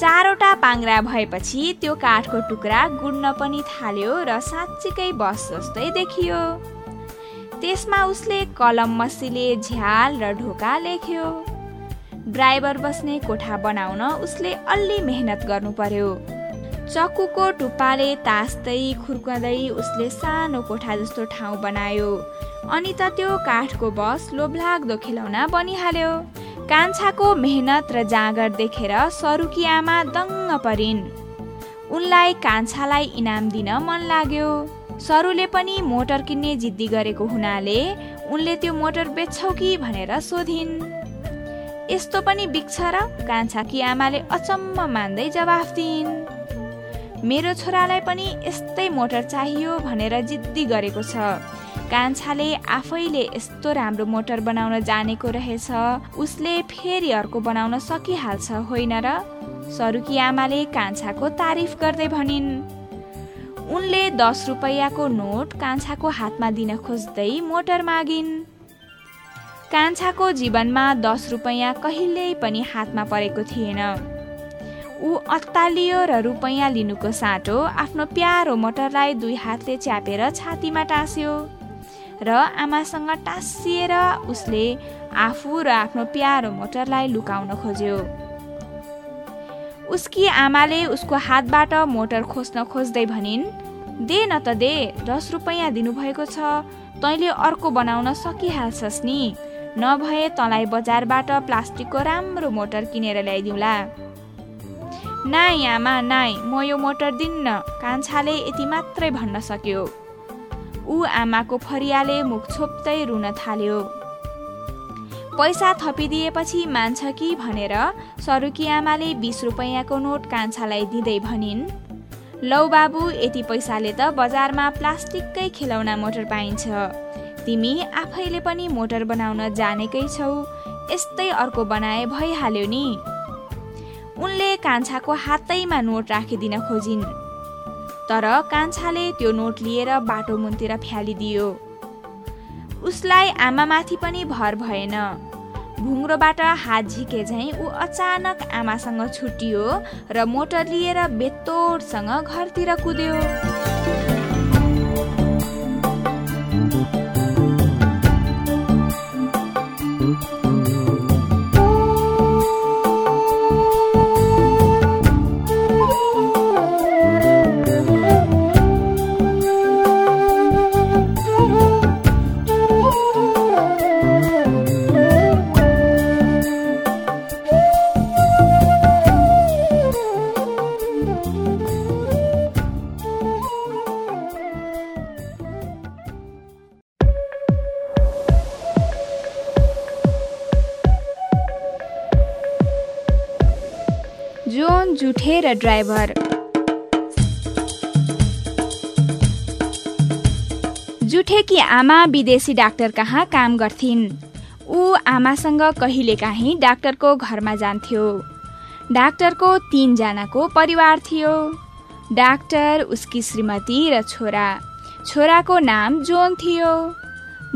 चारवटा पाङ्रा भएपछि त्यो काठको टुक्रा गुड्न पनि थाल्यो र साँच्चीकै बस जस्तै देखियो। त्यसमा उसले कलम मसीले झ्याल र ढोका लेख्यो। ड्राइभर बस्ने कोठा बनाउन उसले अलि मेहनत गर्नु पर्यो। चक्कुको टुप्पाले तास्दै खुर्कँदै उसले सानो कोठा जस्तो ठाउँ बनायो। अनि त त्यो काठको बस लोभलाग्दो खेलौना बनिहाल्यो। कान्छाको मेहनत र जाँगर देखेर सरुकी आमा दङ्ग परिन्। उनलाई कान्छालाई इनाम दिन मन लाग्यो। सरुले पनि मोटर किन्ने जिद्दी गरेको हुनाले उनले त्यो मोटर बेच्छौ कि भनेर सोधिन्। यस्तो पनि बिक्छ र कान्छाकी आमाले अचम्म मान्दै जवाफ दिइन्। मेरो छोरालाई पनि यस्तै मोटर चाहियो भनेर जिद्दी गरेको छ। कान्छाले आफैले यस्तो राम्रो मोटर बनाउन जानेको रहेछ। उसले फेरि अर्को बनाउन सकिहाल्छ होइन र? सरुकी आमाले कान्छाको तारिफ गर्दै भनिन् उनले दस रुपियाँको नोट कान्छाको हातमा दिन खोज्दै मोटर मागिन्। कान्छाको जीवनमा दस रुपियाँ कहिल्यै पनि हातमा परेको थिएन। ऊ अत्तालियो र रुपैयाँ लिनुको साटो आफ्नो प्यारो मोटरलाई दुई हातले च्यापेर छातीमा टाँस्यो र आमासँग टाँसिएर उसले आफू र आफ्नो प्यारो मोटरलाई लुकाउन खोज्यो। उसकी आमाले उसको हातबाट मोटर खोज्न खोज्दै भनिन् दे न त दे दस रुपैयाँ दिनुभएको छ तैँले अर्को बनाउन सकिहाल्छस् नि। नभए तँलाई बजारबाट प्लास्टिकको राम्रो मोटर किनेर ल्याइदिउँला। नाइ आमा नाइ म यो मोटर दिन्न। कान्छाले यति मात्रै भन्न सक्यो। ऊ आमाको फरियाले मुख छोप्दै रुन थाल्यो। पैसा थपिदिएपछि मान्छ कि भनेर सरुकी आमाले बिस रुपियाँको नोट कान्छालाई दिँदै भनिन् लौ बाबु यति पैसाले त बजारमा प्लास्टिककै खेलौना मोटर पाइन्छ। तिमी आफैले पनि मोटर बनाउन जानेकै छौ। यस्तै अर्को बनाए भइहाल्यो नि। उनले कान्छाको हातैमा नोट राखिदिन खोजिन्। तर कान्छाले त्यो नोट लिएर बाटो मुनतिर फ्यालिदियो। उसलाई आमामाथि पनि भर भएन। भुङ्रोबाट हात झिके झैँ ऊ अचानक आमासँग छुटियो र मोटर लिएर बेतोडसँग घरतिर कुद्यो। जुठे ड्राइभर। जुठेकी आमा विदेशी डाक्टर कहाँ काम गर्थिन्? ऊ आमासँग कहिलेकाहीँ डाक्टरको घरमा जान्थ्यो। डाक्टरको तिनजनाको परिवार थियो। डाक्टर उसकी श्रीमती र छोरा। छोराको नाम जोन थियो।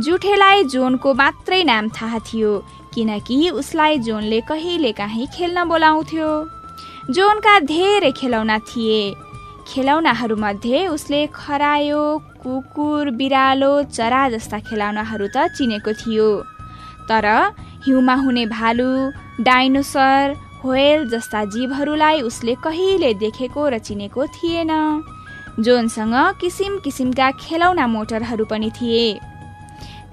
जुठेलाई जोनको मात्रै नाम थाहा थियो किनकि उसलाई जोनले कहिलेकाहीँ खेल्न बोलाउँथ्यो। जोनका धेरै खेलौना थिए। खेलौनाहरूमध्ये उसले खरायो कुकुर बिरालो चरा जस्ता खेलौनाहरू त चिनेको थियो। तर हिउँमा हुने भालु डाइनोसर होयल जस्ता जीवहरूलाई उसले कहिले देखेको र चिनेको थिएन। जोनसँग किसिम किसिमका खेलौना मोटरहरू पनि थिए।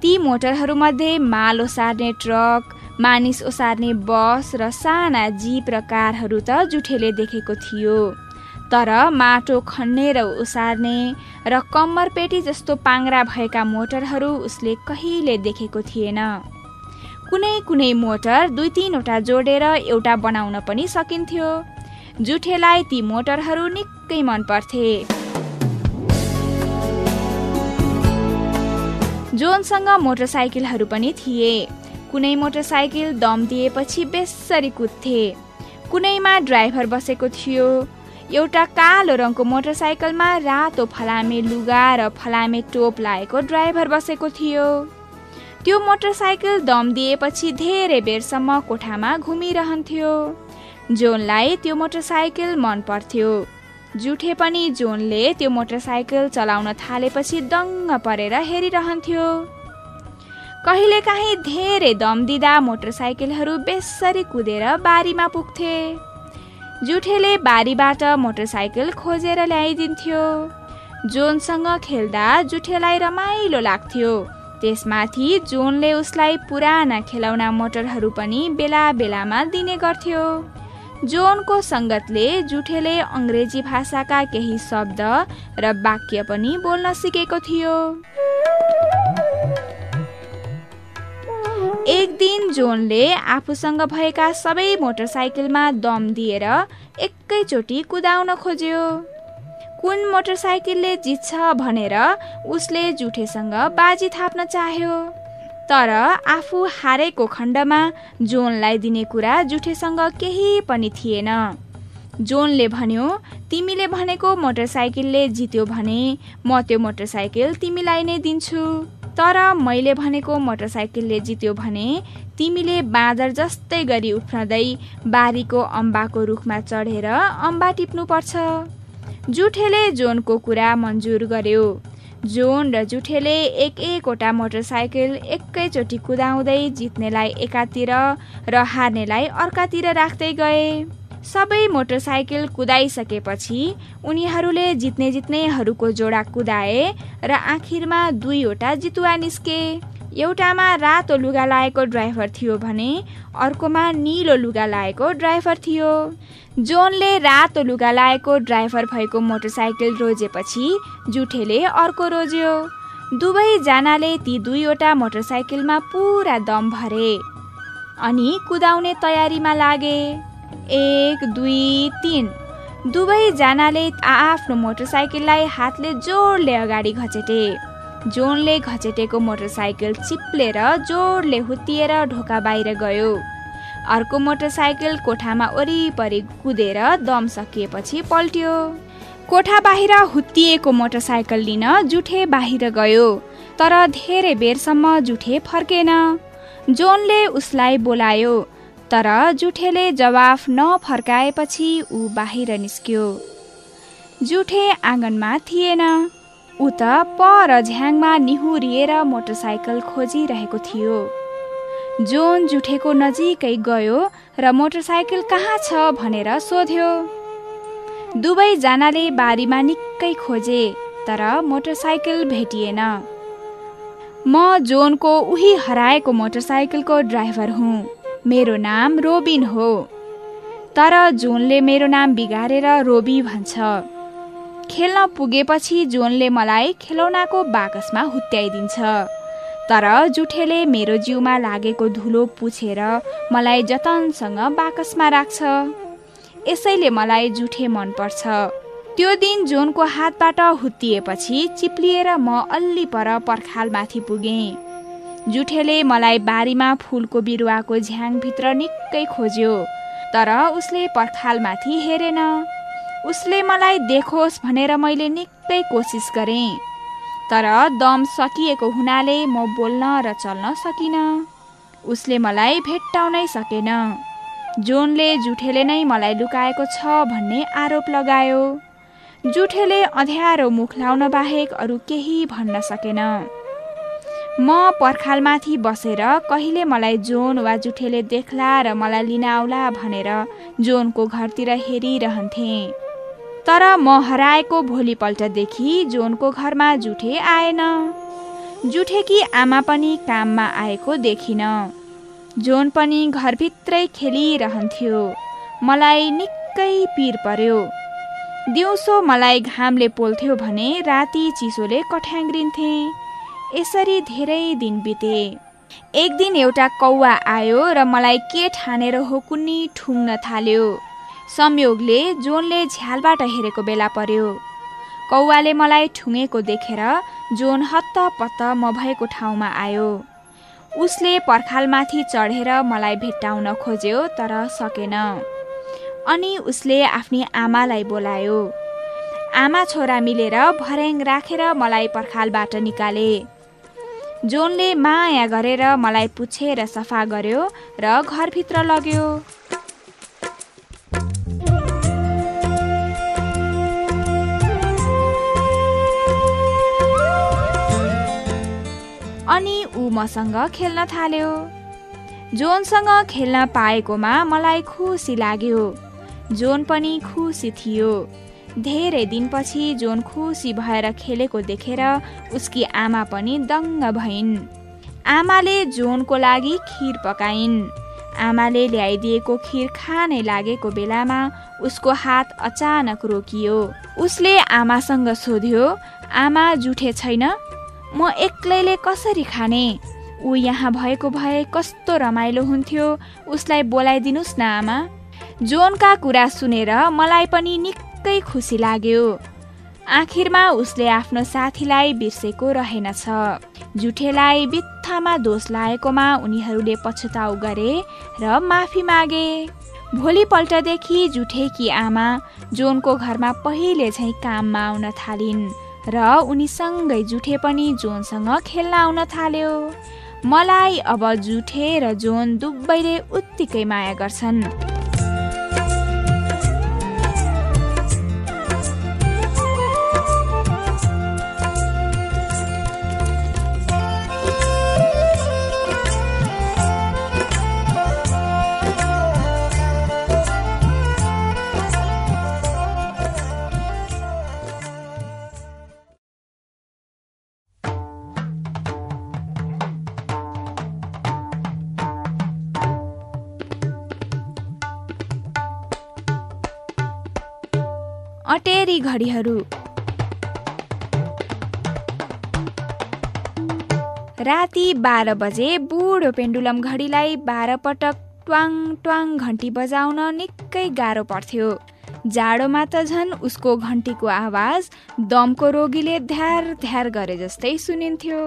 ती मोटरहरूमध्ये माल ओसार्ने ट्रक मानिस ओसार्ने बस र साना जीप र कारहरू त जुठेले देखेको थियो। तर माटो खन्ने र ओसार्ने र कम्मरपेटी जस्तो पाङ्रा भएका मोटरहरू उसले कहिले देखेको थिएन। कुनै कुनै मोटर दुई तिनवटा जोडेर एउटा बनाउन पनि सकिन्थ्यो। जुठेलाई ती मोटरहरू निकै मन पर्थे। जोनसँग मोटरसाइकलहरू पनि थिए। कुनै मोटरसाइकल दम दिएपछि बेसरी कुद्थे। कुनैमा ड्राइभर बसेको थियो। एउटा कालो रङको मोटरसाइकलमा रातो फलामे लुगा र फलामे टोप लागेको ड्राइभर बसेको थियो। त्यो मोटरसाइकल दम दिएपछि धेरै बेरसम्म कोठामा घुमिरहन्थ्यो। जोनलाई त्यो मोटरसाइकल मन पर्थ्यो। जुठे पनि जोनले त्यो मोटरसाइकल चलाउन थालेपछि दङ्ग परेर हेरिरहन्थ्यो। कहिलेकाहीँ धेरै दम दिँदा मोटरसाइकलहरू बेसरी कुदेर बारीमा पुग्थे। जुठेले बारीबाट मोटरसाइकल खोजेर ल्याइदिन्थ्यो। जोनसँग खेल्दा जुठेलाई रमाइलो लाग्थ्यो। त्यसमाथि जोनले उसलाई पुराना खेलौना मोटरहरू पनि बेला बेलामा दिने गर्थ्यो। जोनको सङ्गतले जुठेले अङ्ग्रेजी भाषाका केही शब्द र वाक्य पनि बोल्न सिकेको थियो। एक दिन जोनले आफूसँग भएका सबै मोटरसाइकलमा दम दिएर एकैचोटि कुदाउन खोज्यो। कुन मोटरसाइकलले जित्छ भनेर उसले जुठेसँग बाजी थाप्न चाह्यो। तर आफू हारेको खण्डमा जोनलाई दिने कुरा जुठेसँग केही पनि थिएन। जोनले भन्यो तिमीले भनेको मोटरसाइकलले जित्यो भने म त्यो मोटरसाइकल तिमीलाई नै दिन्छु। तर मैले भनेको मोटरसाइकलले जित्यो भने तिमीले बाँदर जस्तै गरी उफ्रँदै बारीको अम्बाको रुखमा चढेर अम्बा टिप्नुपर्छ। जुठेले जोनको कुरा मन्जुर गर्यो। जोन र जुठेले एक एकवटा मोटरसाइकल एकैचोटि कुदाउँदै जित्नेलाई एकातिर र हार्नेलाई अर्कातिर राख्दै गए। सबै मोटरसाइकल कुदाइसकेपछि उनीहरूले जित्ने जित्नेहरूको जोडा कुदाए र आखिरमा दुईवटा जितुवा निस्के। एउटामा रातो लुगा लाएको ड्राइभर थियो भने अर्कोमा निलो लुगा लाएको ड्राइभर थियो। जोनले रातो लुगा लाएको ड्राइभर भएको मोटरसाइकल रोजेपछि जुठेले अर्को रोज्यो। दुवैजनाले ती दुईवटा मोटरसाइकलमा पुरा दम भरे अनि कुदाउने तयारीमा लागे। एक दुई तिन। दुवैजनाले आफ्नो मोटरसाइकललाई हातले जोडले अगाडि घचेटे। जोनले घचेटेको मोटरसाइकल चिप्लेर जोडले हुत्तिएर ढोका बाहिर गयो। अर्को मोटरसाइकल कोठामा वरिपरि कुदेर दम सकिएपछि पल्ट्यो। कोठा बाहिर हुत्तिएको मोटरसाइकल लिन जुठे बाहिर गयो तर धेरै बेरसम्म जुठे फर्केन। जोनले उसलाई बोलायो तर जुठेले जवाफ नफर्काएपछि ऊ बाहिर निस्क्यो। जुठे आँगनमा थिएन। ऊ त पर झ्याङमा निहुरिएर मोटरसाइकल खोजिरहेको थियो। जोन जुठेको नजिकै गयो र मोटरसाइकल कहाँ छ भनेर सोध्यो। दुवैजनाले बारीमा निकै खोजे तर मोटरसाइकल भेटिएन। म जोनको उही हराएको मोटरसाइकलको ड्राइभर हुँ। मेरो नाम रोबिन हो। तर जोनले मेरो नाम बिगारेर रोबी भन्छ। खेल्न पुगेपछि जोनले मलाई खेलौनाको बाकसमा हुत्याइदिन्छ। तर जुठेले मेरो जिउमा लागेको धुलो पुछेर मलाई जतनसँग बाकसमा राख्छ। यसैले मलाई जुठे मनपर्छ। त्यो दिन जोनको हातबाट हुत्तिएपछि चिप्लिएर म अल्ली पर पर्खालमाथि पुगेँ। जुठेले मलाई बारीमा फुलको बिरुवाको झ्याङभित्र निकै खोज्यो तर उसले पर्खालमाथि हेरेन। उसले मलाई देखोस् भनेर मैले निकै कोसिस गरेँ तर दम सकिएको हुनाले म बोल्न र चल्न सकिनँ। उसले मलाई भेट्टाउनै सकेन। जोनले जुठेले नै मलाई लुकाएको छ भन्ने आरोप लगायो। जुठेले अँध्यारो मुख लाउन बाहेक अरू केही भन्न सकेन। म पर्खालमाथि बसेर कहिले मलाई जोन वा जुठेले देख्ला र मलाई लिन आउला भनेर जोनको घरतिर हेरिरहन्थेँ। तर म हराएको भोलिपल्टदेखि जोनको घरमा जुठे आएन। जुठेकी आमा पनि काममा आएको देखिन। जोन पनि घरभित्रै खेलिरहन्थ्यो। मलाई निकै पिर पर्यो। दिउँसो मलाई घामले पोल्थ्यो भने राति चिसोले कठ्याङ्ग्रिन्थे। यसरी धेरै दिन बिते। एक दिन एउटा कौवा आयो र मलाई के ठानेर हो कुन्नी ठुङ्न थाल्यो। संयोगले जोनले झ्यालबाट हेरेको बेला पर्यो। कौवाले मलाई ठुङ्गेको देखेर जोन हत्तपत्त म भएको ठाउँमा आयो। उसले पर्खालमाथि चढेर मलाई भेट्टाउन खोज्यो तर सकेन। अनि उसले आफ्नी आमालाई बोलायो। आमा छोरा मिलेर भर्याङ राखेर मलाई पर्खालबाट निकाले। जोनले माया गरेर मलाई पुछेर सफा गर्यो र घरभित्र लग्यो। अनि ऊ मसँग खेल्न थाल्यो। जोनसँग खेल्न पाएकोमा मलाई खुसी लाग्यो। जोन पनि खुसी थियो। धेरै दिनपछि जोन खुसी भएर खेलेको देखेर उसकी आमा पनि दङ्ग भइन्। आमाले जोनको लागि खिर पकाइन्। आमाले ल्याइदिएको खिर खानै लागेको बेलामा उसको हात अचानक रोकियो। उसले आमासँग सोध्यो आमा जुठे छैन? म एक्लैले कसरी खाने? ऊ यहाँ भएको भए कस्तो रमाइलो हुन्थ्यो उसलाई बोलाइदिनुहोस् न आमा जोनका कुरा सुनेर मलाई पनि निकै खुसी लाग्यो। आखिरमा उसले आफ्नो साथीलाई बिर्सेको रहेनछ। जुठेलाई बित्थामा दोष लागेकोमा उनीहरूले पछुताउ गरे र माफी मागे। भोलिपल्टदेखि जुठेकी आमा जोनको घरमा पहिले झैँ काममा आउन थालिन् र उनीसँगै जुठे पनि जोनसँग खेल्न आउन थाल्यो। मलाई अब जुठे र जोन दुवैले उत्तिकै माया गर्छन्। अटेरी घडीहरू। राति बाह्र बजे बुढो पेन्डुलम घडीलाई बाह्र पटक ट्वाङ ट्वाङ घन्टी बजाउन निकै गाह्रो पर्थ्यो। जाडोमा त झन् उसको घन्टीको आवाज दमको रोगीले ध्यार ध्यार गरे जस्तै सुनिन्थ्यो।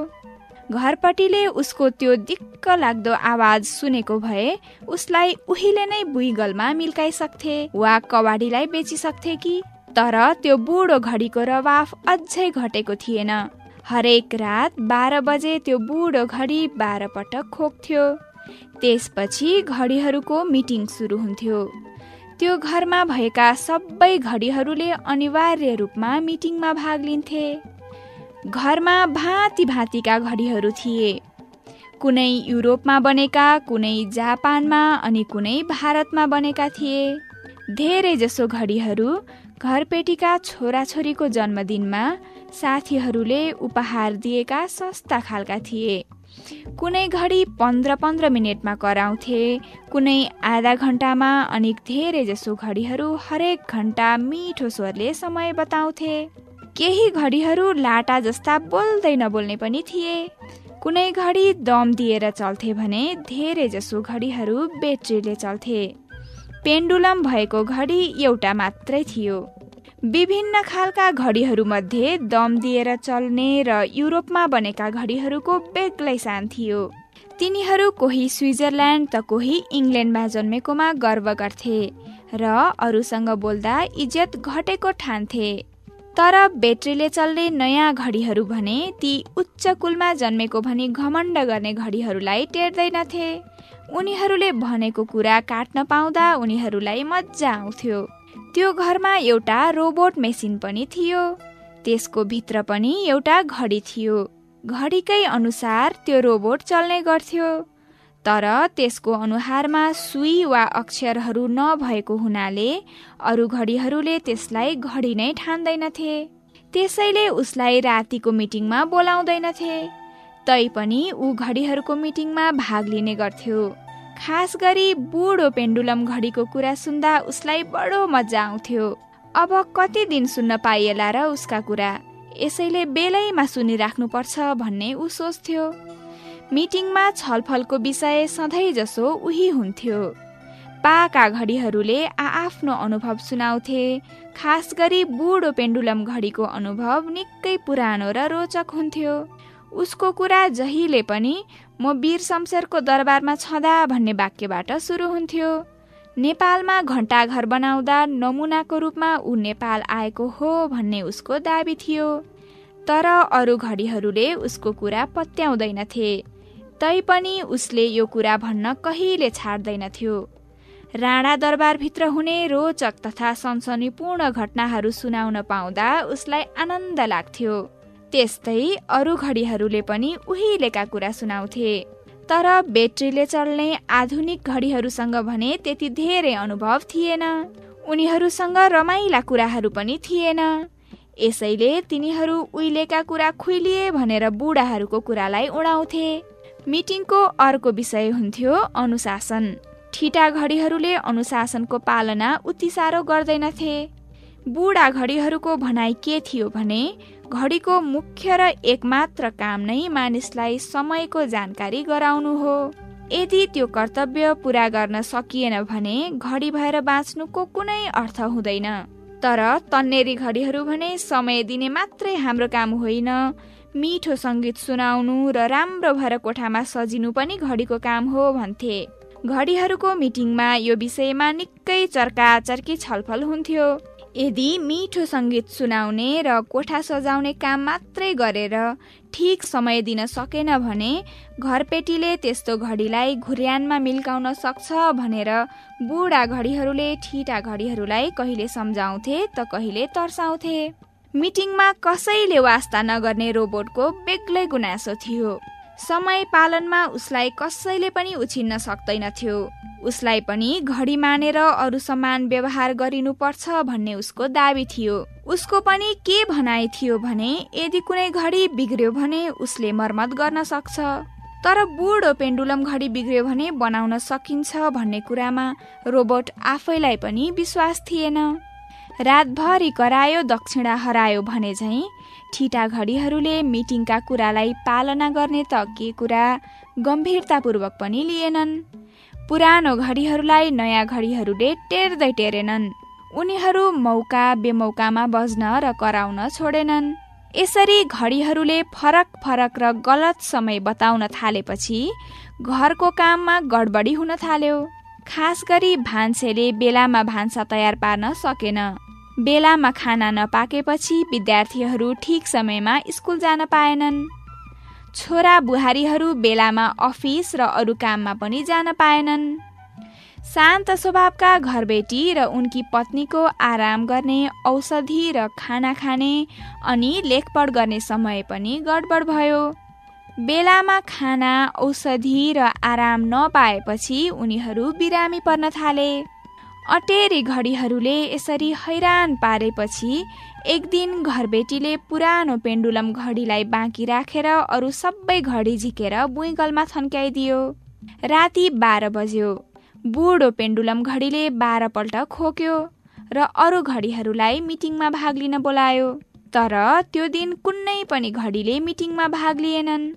घरपट्टिले उसको त्यो दिक्क लाग्दो आवाज सुनेको भए उसलाई उहिले नै बुइगलमा मिल्काइसक्थे वा कवाडीलाई बेचिसक्थे कि तर त्यो बुढो घडीको रवाफ अझै घटेको थिएन। हरेक रात बाह्र बजे त्यो बुढो घडी बाह्र पटक खोक्थ्यो। त्यसपछि घडीहरूको मिटिङ सुरु हुन्थ्यो। त्यो घरमा भएका सबै घडीहरूले अनिवार्य रूपमा मिटिङमा भाग लिन्थे। घरमा भाँति भाँतिका घडीहरू थिए। कुनै युरोपमा बनेका कुनै जापानमा अनि कुनै भारतमा बनेका थिए। धेरै जसो घडीहरू घरपेटीका छोराछोरीको जन्मदिनमा साथीहरूले उपहार दिएका सस्ता खालका थिए। कुनै घडी पन्ध्र पन्ध्र मिनटमा कराउँथे कुनै आधा घन्टामा अनि धेरै जसो घडीहरू हरेक घन्टा मिठो स्वरले समय बताउँथे। केही घडीहरू लाटा जस्ता बोल्दै नबोल्ने पनि थिए। कुनै घडी दम दिएर चल्थे भने धेरै जसो घडीहरू ब्याट्रीले चल्थे। पेन्डुलम भएको घडी एउटा मात्रै थियो। विभिन्न खालका घडीहरूमध्ये दम दिएर चल्ने र युरोपमा बनेका घडीहरूको बेग्लै सान थियो। तिनीहरू कोही स्विजरल्यान्ड त कोही इङ्ल्यान्डमा जन्मेकोमा गर्व गर्थे र अरूसँग बोल्दा इज्जत घटेको ठान्थे। तर ब्याट्रीले चल्ने नयाँ घडीहरू भने ती उच्च कुलमा जन्मेको भनी घमण्ड गर्ने घडीहरूलाई टेर्दैनथे। उनीहरूले भनेको कुरा काट्न पाउँदा उनीहरूलाई मजा आउँथ्यो। त्यो घरमा एउटा रोबोट मेसिन पनि थियो। त्यसको भित्र पनि एउटा घडी थियो। घडीकै अनुसार त्यो रोबोट चल्ने गर्थ्यो। तर त्यसको अनुहारमा सुई वा अक्षरहरू नभएको हुनाले अरू घडीहरूले त्यसलाई घडी नै ठान्दैनथे। त्यसैले उसलाई रातिको मिटिङमा बोलाउँदैनथे। तैपनि ऊ घडीहरूको मिटिङमा भाग लिने गर्थ्यो। खास गरी बुढो पेन्डुलम घडीको कुरा सुन्दा उसलाई बडो मजा आउँथ्यो। अब कति दिन सुन्न पाइएला र उसका कुरा? यसैले बेलैमा सुनिराख्नुपर्छ भन्ने ऊ सोच्थ्यो। मिटिङमा छलफलको विषय सधैँ जसो उही हुन्थ्यो। पाका घडीहरूले आआफ्नो अनुभव सुनाउँथे। खास गरी बुढो पेन्डुलम घडीको अनुभव निकै पुरानो र रोचक हुन्थ्यो। उसको कुरा जहिले पनि म वीर शमशेरको दरबारमा छँदा भन्ने वाक्यबाट सुरु हुन्थ्यो। नेपालमा घण्टाघर बनाउँदा नमुनाको रूपमा ऊ नेपाल आएको हो भन्ने उसको दावी थियो। तर अरू घडीहरूले उसको कुरा पत्याउँदैनथे। तैपनि उसले यो कुरा भन्न कहिले छाड्दैनथ्यो। राणा दरबारभित्र हुने रोचक तथा सनसनीपूर्ण घटनाहरू सुनाउन पाउँदा उसलाई आनन्द लाग्थ्यो। त्यस्तै अरू घडीहरूले पनि उहिलेका कुरा सुनाउँथे। तर ब्याट्रीले चल्ने आधुनिक घडीहरूसँग भने त्यति धेरै अनुभव थिएन। उनीहरूसँग रमाइला कुराहरू पनि थिएन। यसैले तिनीहरू उहिलेका कुरा खुइलिए भनेर बुढाहरूको कुरालाई उडाउँथे। मिटिङको अर्को विषय हुन्थ्यो अनुशासन। ठिटा घडीहरूले अनुशासनको पालना उति साह्रो गर्दैनथे। बुढा घडीहरूको भनाइ के थियो भने घडीको मुख्य र एकमात्र काम नै मानिसलाई समयको जानकारी गराउनु हो। यदि त्यो कर्तव्य पुरा गर्न सकिएन भने घडी भएर बाँच्नुको कुनै अर्थ हुँदैन। तर तन्नेरी घडीहरू भने समय दिने मात्रै हाम्रो काम होइन। मिठो सङ्गीत सुनाउनु र राम्रो भएर कोठामा सजिनु पनि घडीको काम हो भन्थे। घडीहरूको मिटिङमा यो विषयमा निकै चर्का चर्की छलफल हुन्थ्यो। यदि मिठो सङ्गीत सुनाउने र कोठा सजाउने काम मात्रै गरेर ठिक समय दिन सकेन भने घरपेटीले त्यस्तो घडीलाई घुर्यानमा मिल्काउन सक्छ भनेर बुढा घडीहरूले ठिटा घडीहरूलाई कहिले सम्झाउँथे त कहिले तर्साउँथे। मिटिङमा कसैले वास्ता नगर्ने रोबोटको बेग्लै गुनासो थियो। समय पालनमा उसलाई कसैले पनि उछिन्न सक्दैनथ्यो। उसलाई पनि घडी मानेर अरू समान व्यवहार गरिनुपर्छ भन्ने उसको दावी थियो। उसको पनि के भनाइ थियो भने यदि कुनै घडी बिग्रियो भने उसले मर्मत गर्न सक्छ। तर बुढो पेन्डुलम घडी बिग्रियो भने बनाउन सकिन्छ भन्ने कुरामा रोबोट आफैलाई पनि विश्वास थिएन। रातभरि करायो दक्षिणा हरायो भने झैँ ठिटा घडीहरूले मिटिङका कुरालाई पालना गर्ने त के कुरा गम्भीरतापूर्वक पनि लिएनन्। पुरानो घडीहरूलाई नयाँ घडीहरूले टेर्दै टेरेनन्। उनीहरू मौका बेमौकामा बज्न र कराउन छोडेनन्। यसरी घडीहरूले फरक फरक र गलत समय बताउन थालेपछि घरको काममा गडबडी हुन थाल्यो। खास गरी भान्सेले बेलामा भान्सा तयार पार्न सकेन। बेलामा खाना नपाकेपछि विद्यार्थीहरू ठिक समयमा स्कुल जान पाएनन्। छोरा बुहारीहरू बेलामा अफिस र अरू काममा पनि जान पाएनन्। शान्त स्वभावका घरबेटी र उनकी पत्नीको आराम गर्ने औषधि र खाना खाने अनि लेखपढ गर्ने समय पनि गडबड भयो। बेलामा खाना औषधि र आराम नपाएपछि उनीहरू बिरामी पर्न थाले। अटेरी घडीहरूले यसरी हैरान पारेपछि एक दिन घरबेटीले पुरानो पेन्डुलम घडीलाई बाँकी राखेर अरू सबै घडी झिकेर बुइगलमा थन्क्याइदियो। राति बाह्र बज्यो। बुढो पेन्डुलम घडीले बाह्रपल्ट खोक्यो र अरू घडीहरूलाई मिटिङमा भाग लिन बोलायो। तर त्यो दिन कुनै पनि घडीले मिटिङमा भाग लिएनन्।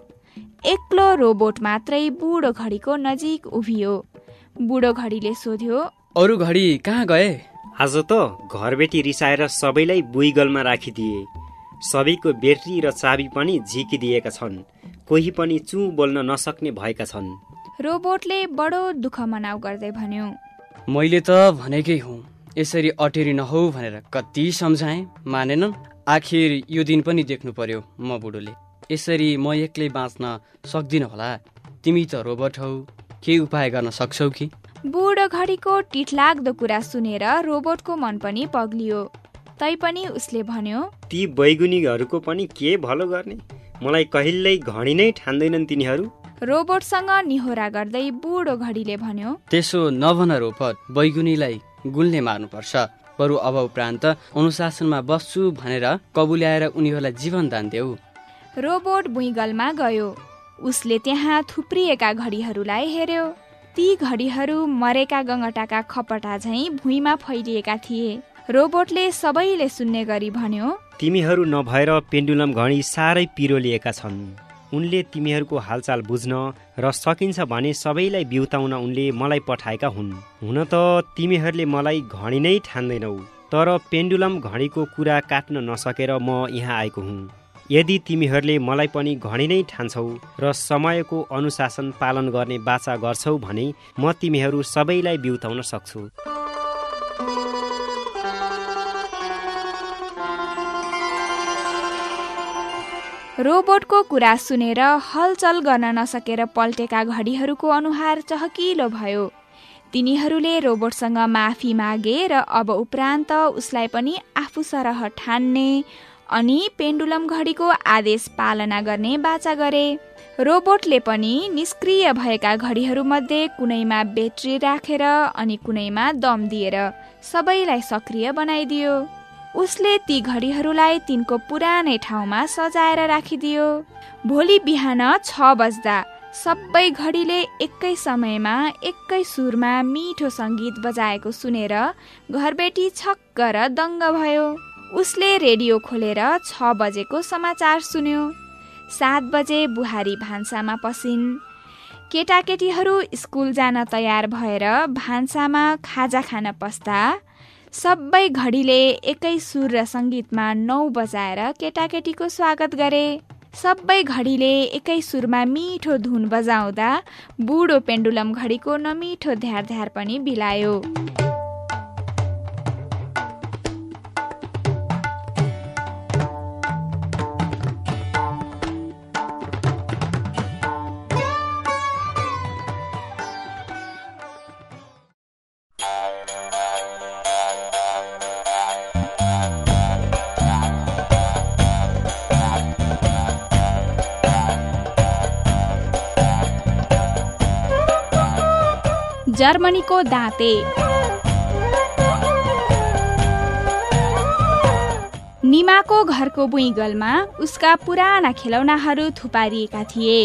एक्लो रोबोट मात्रै बुढो घडीको नजिक उभियो। बुढो घडीले सोध्यो अरू घडी कहाँ गए? आज त घरबेटी रिसाएर सबैलाई बुइगलमा राखिदिए। सबैको ब्याट्री र चाबी पनि झिकिदिएका छन्। कोही पनि चु बोल्न नसक्ने भएका छन्। रोबोटले बडो दुःख मनाउ गर्दै भन्यो। मैले त भनेकै हुँ। यसरी अटेरी नहौ भनेर कति सम्झाएँ मानेनन्? आखिर यो दिन पनि देख्नु पर्यो म बुढोले। यसरी म एक्लै बाँच्न सक्दिनँ होला। तिमी त रोबोट हौ। के उपाय गर्न सक्छौ कि? बुढो घडीको टिठलाग्दो कुरा सुनेर रोबोटको मन पनि पग्लियो। तैपनि उसले भन्यो ती बैगुनीहरूको पनि के भलो गर्ने? मलाई कहिल्यै घडी नै ठान्दैनन् तिनीहरू। रोबोटसँग निहोरा गर्दै बुढो घडीले भन्यो त्यसो नभन रोबोट बैगुनीलाई गुल्ने मार्नुपर्छ। बरु अब उपरान्त अनुशासनमा बस्छु भनेर कबुल्याएर उनीहरूलाई जीवन दान देऊ। रोबोट बुइगलमा गयो। उसले त्यहाँ थुप्रिएका घडीहरूलाई हेर्यो ती घडीहरू मरेका गङ्गटाका खपटा झैँ भुइँमा फैलिएका थिए। रोबोटले सबैले सुन्ने गरी भन्यो तिमीहरू नभएर पेन्डुलम घडी साह्रै पिरोलिएका छन्। उनले तिमीहरूको हालचाल बुझ्न र सकिन्छ भने सबैलाई बिउताउन उनले मलाई पठाएका हुन्। हुन त तिमीहरूले मलाई घडी नै ठान्दैनौ तर पेन्डुलम घडीको कुरा काट्न नसकेर म यहाँ आएको हुँ। यदि तिमीहरूले मलाई पनि घडी नै ठान्छौ र समयको अनुशासन पालन गर्ने बाचा गर्छौ भने म तिमीहरू सबैलाई बिउताउन सक्छु। रोबोटको कुरा सुनेर हलचल गर्न नसकेर पल्टेका घडीहरूको अनुहार चहकिलो भयो। तिनीहरूले रोबोटसँग माफी मागे र अब उपरान्त उसलाई पनि आफू सरह ठान्ने अनि पेन्डुलम घडीको आदेश पालना गर्ने बाचा गरे। रोबोटले पनि निष्क्रिय भएका घडीहरूमध्ये कुनैमा ब्याट्री राखेर अनि कुनैमा दम दिएर सबैलाई सक्रिय बनाइदियो। उसले ती घडीहरूलाई तिनको पुरानै ठाउँमा सजाएर राखिदियो। भोलि बिहान छ बज्दा सबै घडीले एकै समयमा एकै सुरमा मिठो सङ्गीत बजाएको सुनेर घरबेटी छक्क र दङ्ग भयो। उसले रेडियो खोलेर छ बजेको समाचार सुन्यो। सात बजे बुहारी भान्सामा पसिन्। केटाकेटीहरू स्कुल जान तयार भएर भान्सामा खाजा खान पस्दा सबै घडीले एकै सुर र सङ्गीतमा नौ बजाएर केटाकेटीको स्वागत गरे। सबै घडीले एकै सुरमा मिठो धुन बजाउँदा बुढो पेन्डुलम घडीको नमिठो ध्यार ध्यार पनि बिलायो। जर्मनीको दाँते। निमाको घरको बुइगलमा उसका पुराना खेलौनाहरू थुपारिएका थिए।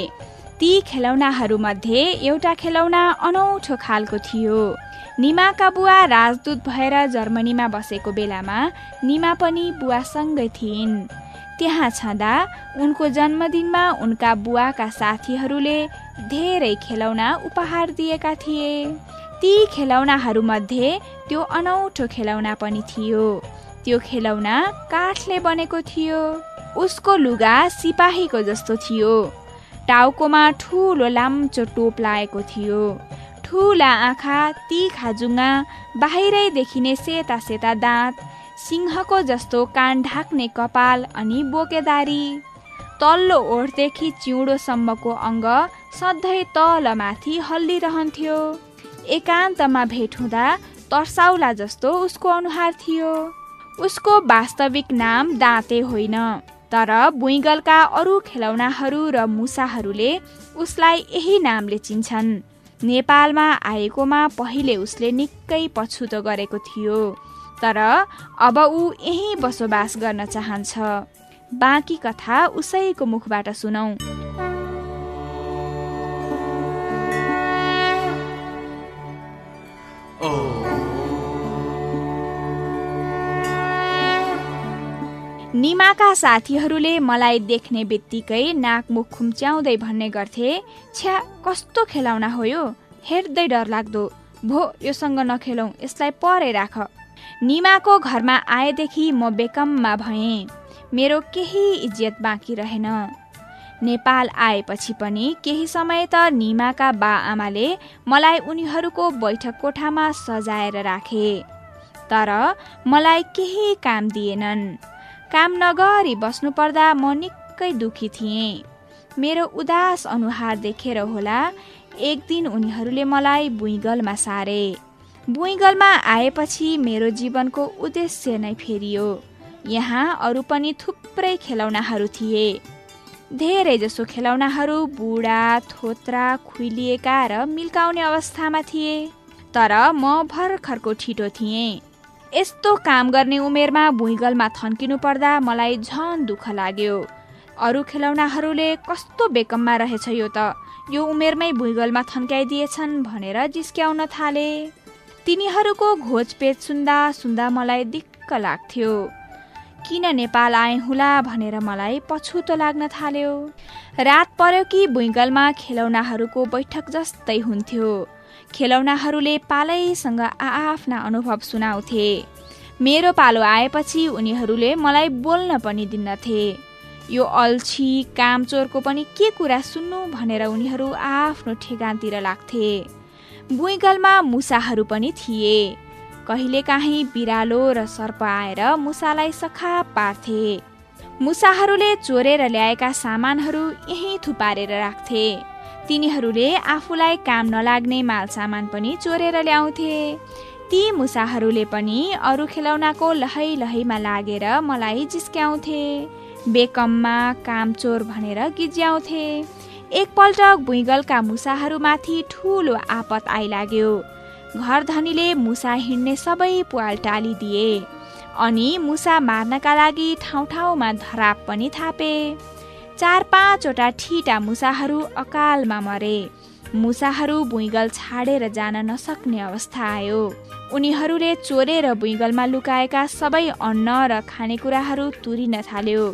ती खेलौनाहरूमध्ये एउटा खेलौना अनौठो खालको थियो। निमाका बुवा राजदूत भएर जर्मनीमा बसेको बेलामा निमा पनि बुवासँगै थिइन्। त्यहाँ छँदा उनको जन्मदिनमा उनका बुवाका साथीहरूले धेरै खेलौना उपहार दिएका थिए। ती खेलौनाहरूमध्ये त्यो अनौठो खेलौना पनि थियो। त्यो खेलौना काठले बनेको थियो। उसको लुगा सिपाहीको जस्तो थियो। टाउकोमा ठुलो लाम्चो टोप लागेको थियो। ठुला आँखा तिखा जुङ्गा बाहिरै देखिने सेता सेता दाँत सिंहको जस्तो कान ढाक्ने कपाल अनि बोकेदारी। तल्लो ओठदेखि चिउँडोसम्मको अङ्ग सधैँ तलमाथि हल्लिरहन्थ्यो। एकान्तमा भेट हुँदा तर्साउला जस्तो उसको अनुहार थियो। उसको वास्तविक नाम दाँते होइन तर बुइगलका अरू खेलौनाहरू र मुसाहरूले उसलाई यही नामले चिन्छन्। नेपालमा आएकोमा पहिले उसले निकै पछुतो गरेको थियो तर अब ऊ यहीँ बसोबास गर्न चाहन्छ। बाँकी कथा उसैको मुखबाट सुनौ। निमाका साथीहरूले मलाई देख्ने बित्तिकै नाक मुख खुम्च्याउँदै भन्ने गर्थे छ्या कस्तो खेलाउना हो यो? हेर्दै डर लाग्दो भो योसँग नखेलौँ यसलाई परे राख। निमाको घरमा आएदेखि म बेकममा भएँ। मेरो केही इज्जत बाँकी रहेन। नेपाल आएपछि पनि केही समय त निमाका बा आमाले मलाई उनीहरूको बैठक कोठामा सजाएर राखे तर मलाई केही काम दिएनन्। काम नगरी बस्नु पर्दा म निकै दुखी थिएँ। मेरो उदास अनुहार देखेर होला एक दिन उनीहरूले मलाई बुइगलमा सारे। बुइगलमा आएपछि मेरो जीवनको उद्देश्य नै फेरियो। यहाँ अरू पनि थुप्रै खेलौनाहरू थिए। धेरै जसो खेलौनाहरू बुढा थोत्रा खुइलिएका र मिल्काउने अवस्थामा थिए। तर म भर्खरको ठिटो थिएँ। यस्तो काम गर्ने उमेरमा भुइँगलमा थन्किनु पर्दा मलाई झन दुःख लाग्यो। अरू खेलौनाहरूले कस्तो बेकममा रहेछ यो त? यो उमेरमै भुइँगलमा थन्काइदिएछन् भनेर जिस्क्याउन थाले। तिनीहरूको घोजपेच सुन्दा सुन्दा मलाई दिक्क लाग्थ्यो। किन नेपाल आए हुला भनेर मलाई पछुतो लाग्न थाल्यो। रात पर्यो कि भुइँगलमा खेलौनाहरूको बैठक जस्तै हुन्थ्यो। खेलौनाहरूले पालैसँग आआफ्ना अनुभव सुनाउँथे। मेरो पालो आएपछि उनीहरूले मलाई बोल्न पनि दिन्नथे। यो अल्छी कामचोरको पनि के कुरा सुन्नु भनेर उनीहरू आफ्नो ठेगानतिर लाग्थे। बुइगलमा मुसाहरू पनि थिए। कहिलेकाहीँ बिरालो र सर्प आएर मुसालाई सखा पार्थे। मुसाहरूले चोरेर ल्याएका सामानहरू यहीँ थुपारेर राख्थे। तिनीहरूले आफूलाई काम नलाग्ने मालसामान पनि चोरेर ल्याउँथे। ती मुसाहरूले पनि अरू खेलौनाको लहै लहैमा लागेर मलाई जिस्क्याउँथे। बेकममा कामचोर भनेर गिज्याउँथे। एकपल्ट भुइँगलका मुसाहरूमाथि ठुलो आपत आइलाग्यो। घर धनीले मुसा हिँड्ने सबै पुवाल टालिदिए। अनि मुसा मार्नका लागि ठाउँ ठाउँमा धराप पनि थापे। चार पाँचवटा ठिटा मुसाहरू अकालमा मरे। मुसाहरू भुइँगल छाडेर जान नसक्ने अवस्था आयो। उनीहरूले चोरेर भुइँगलमा लुकाएका सबै अन्न र खानेकुराहरू तुरिन थाल्यो।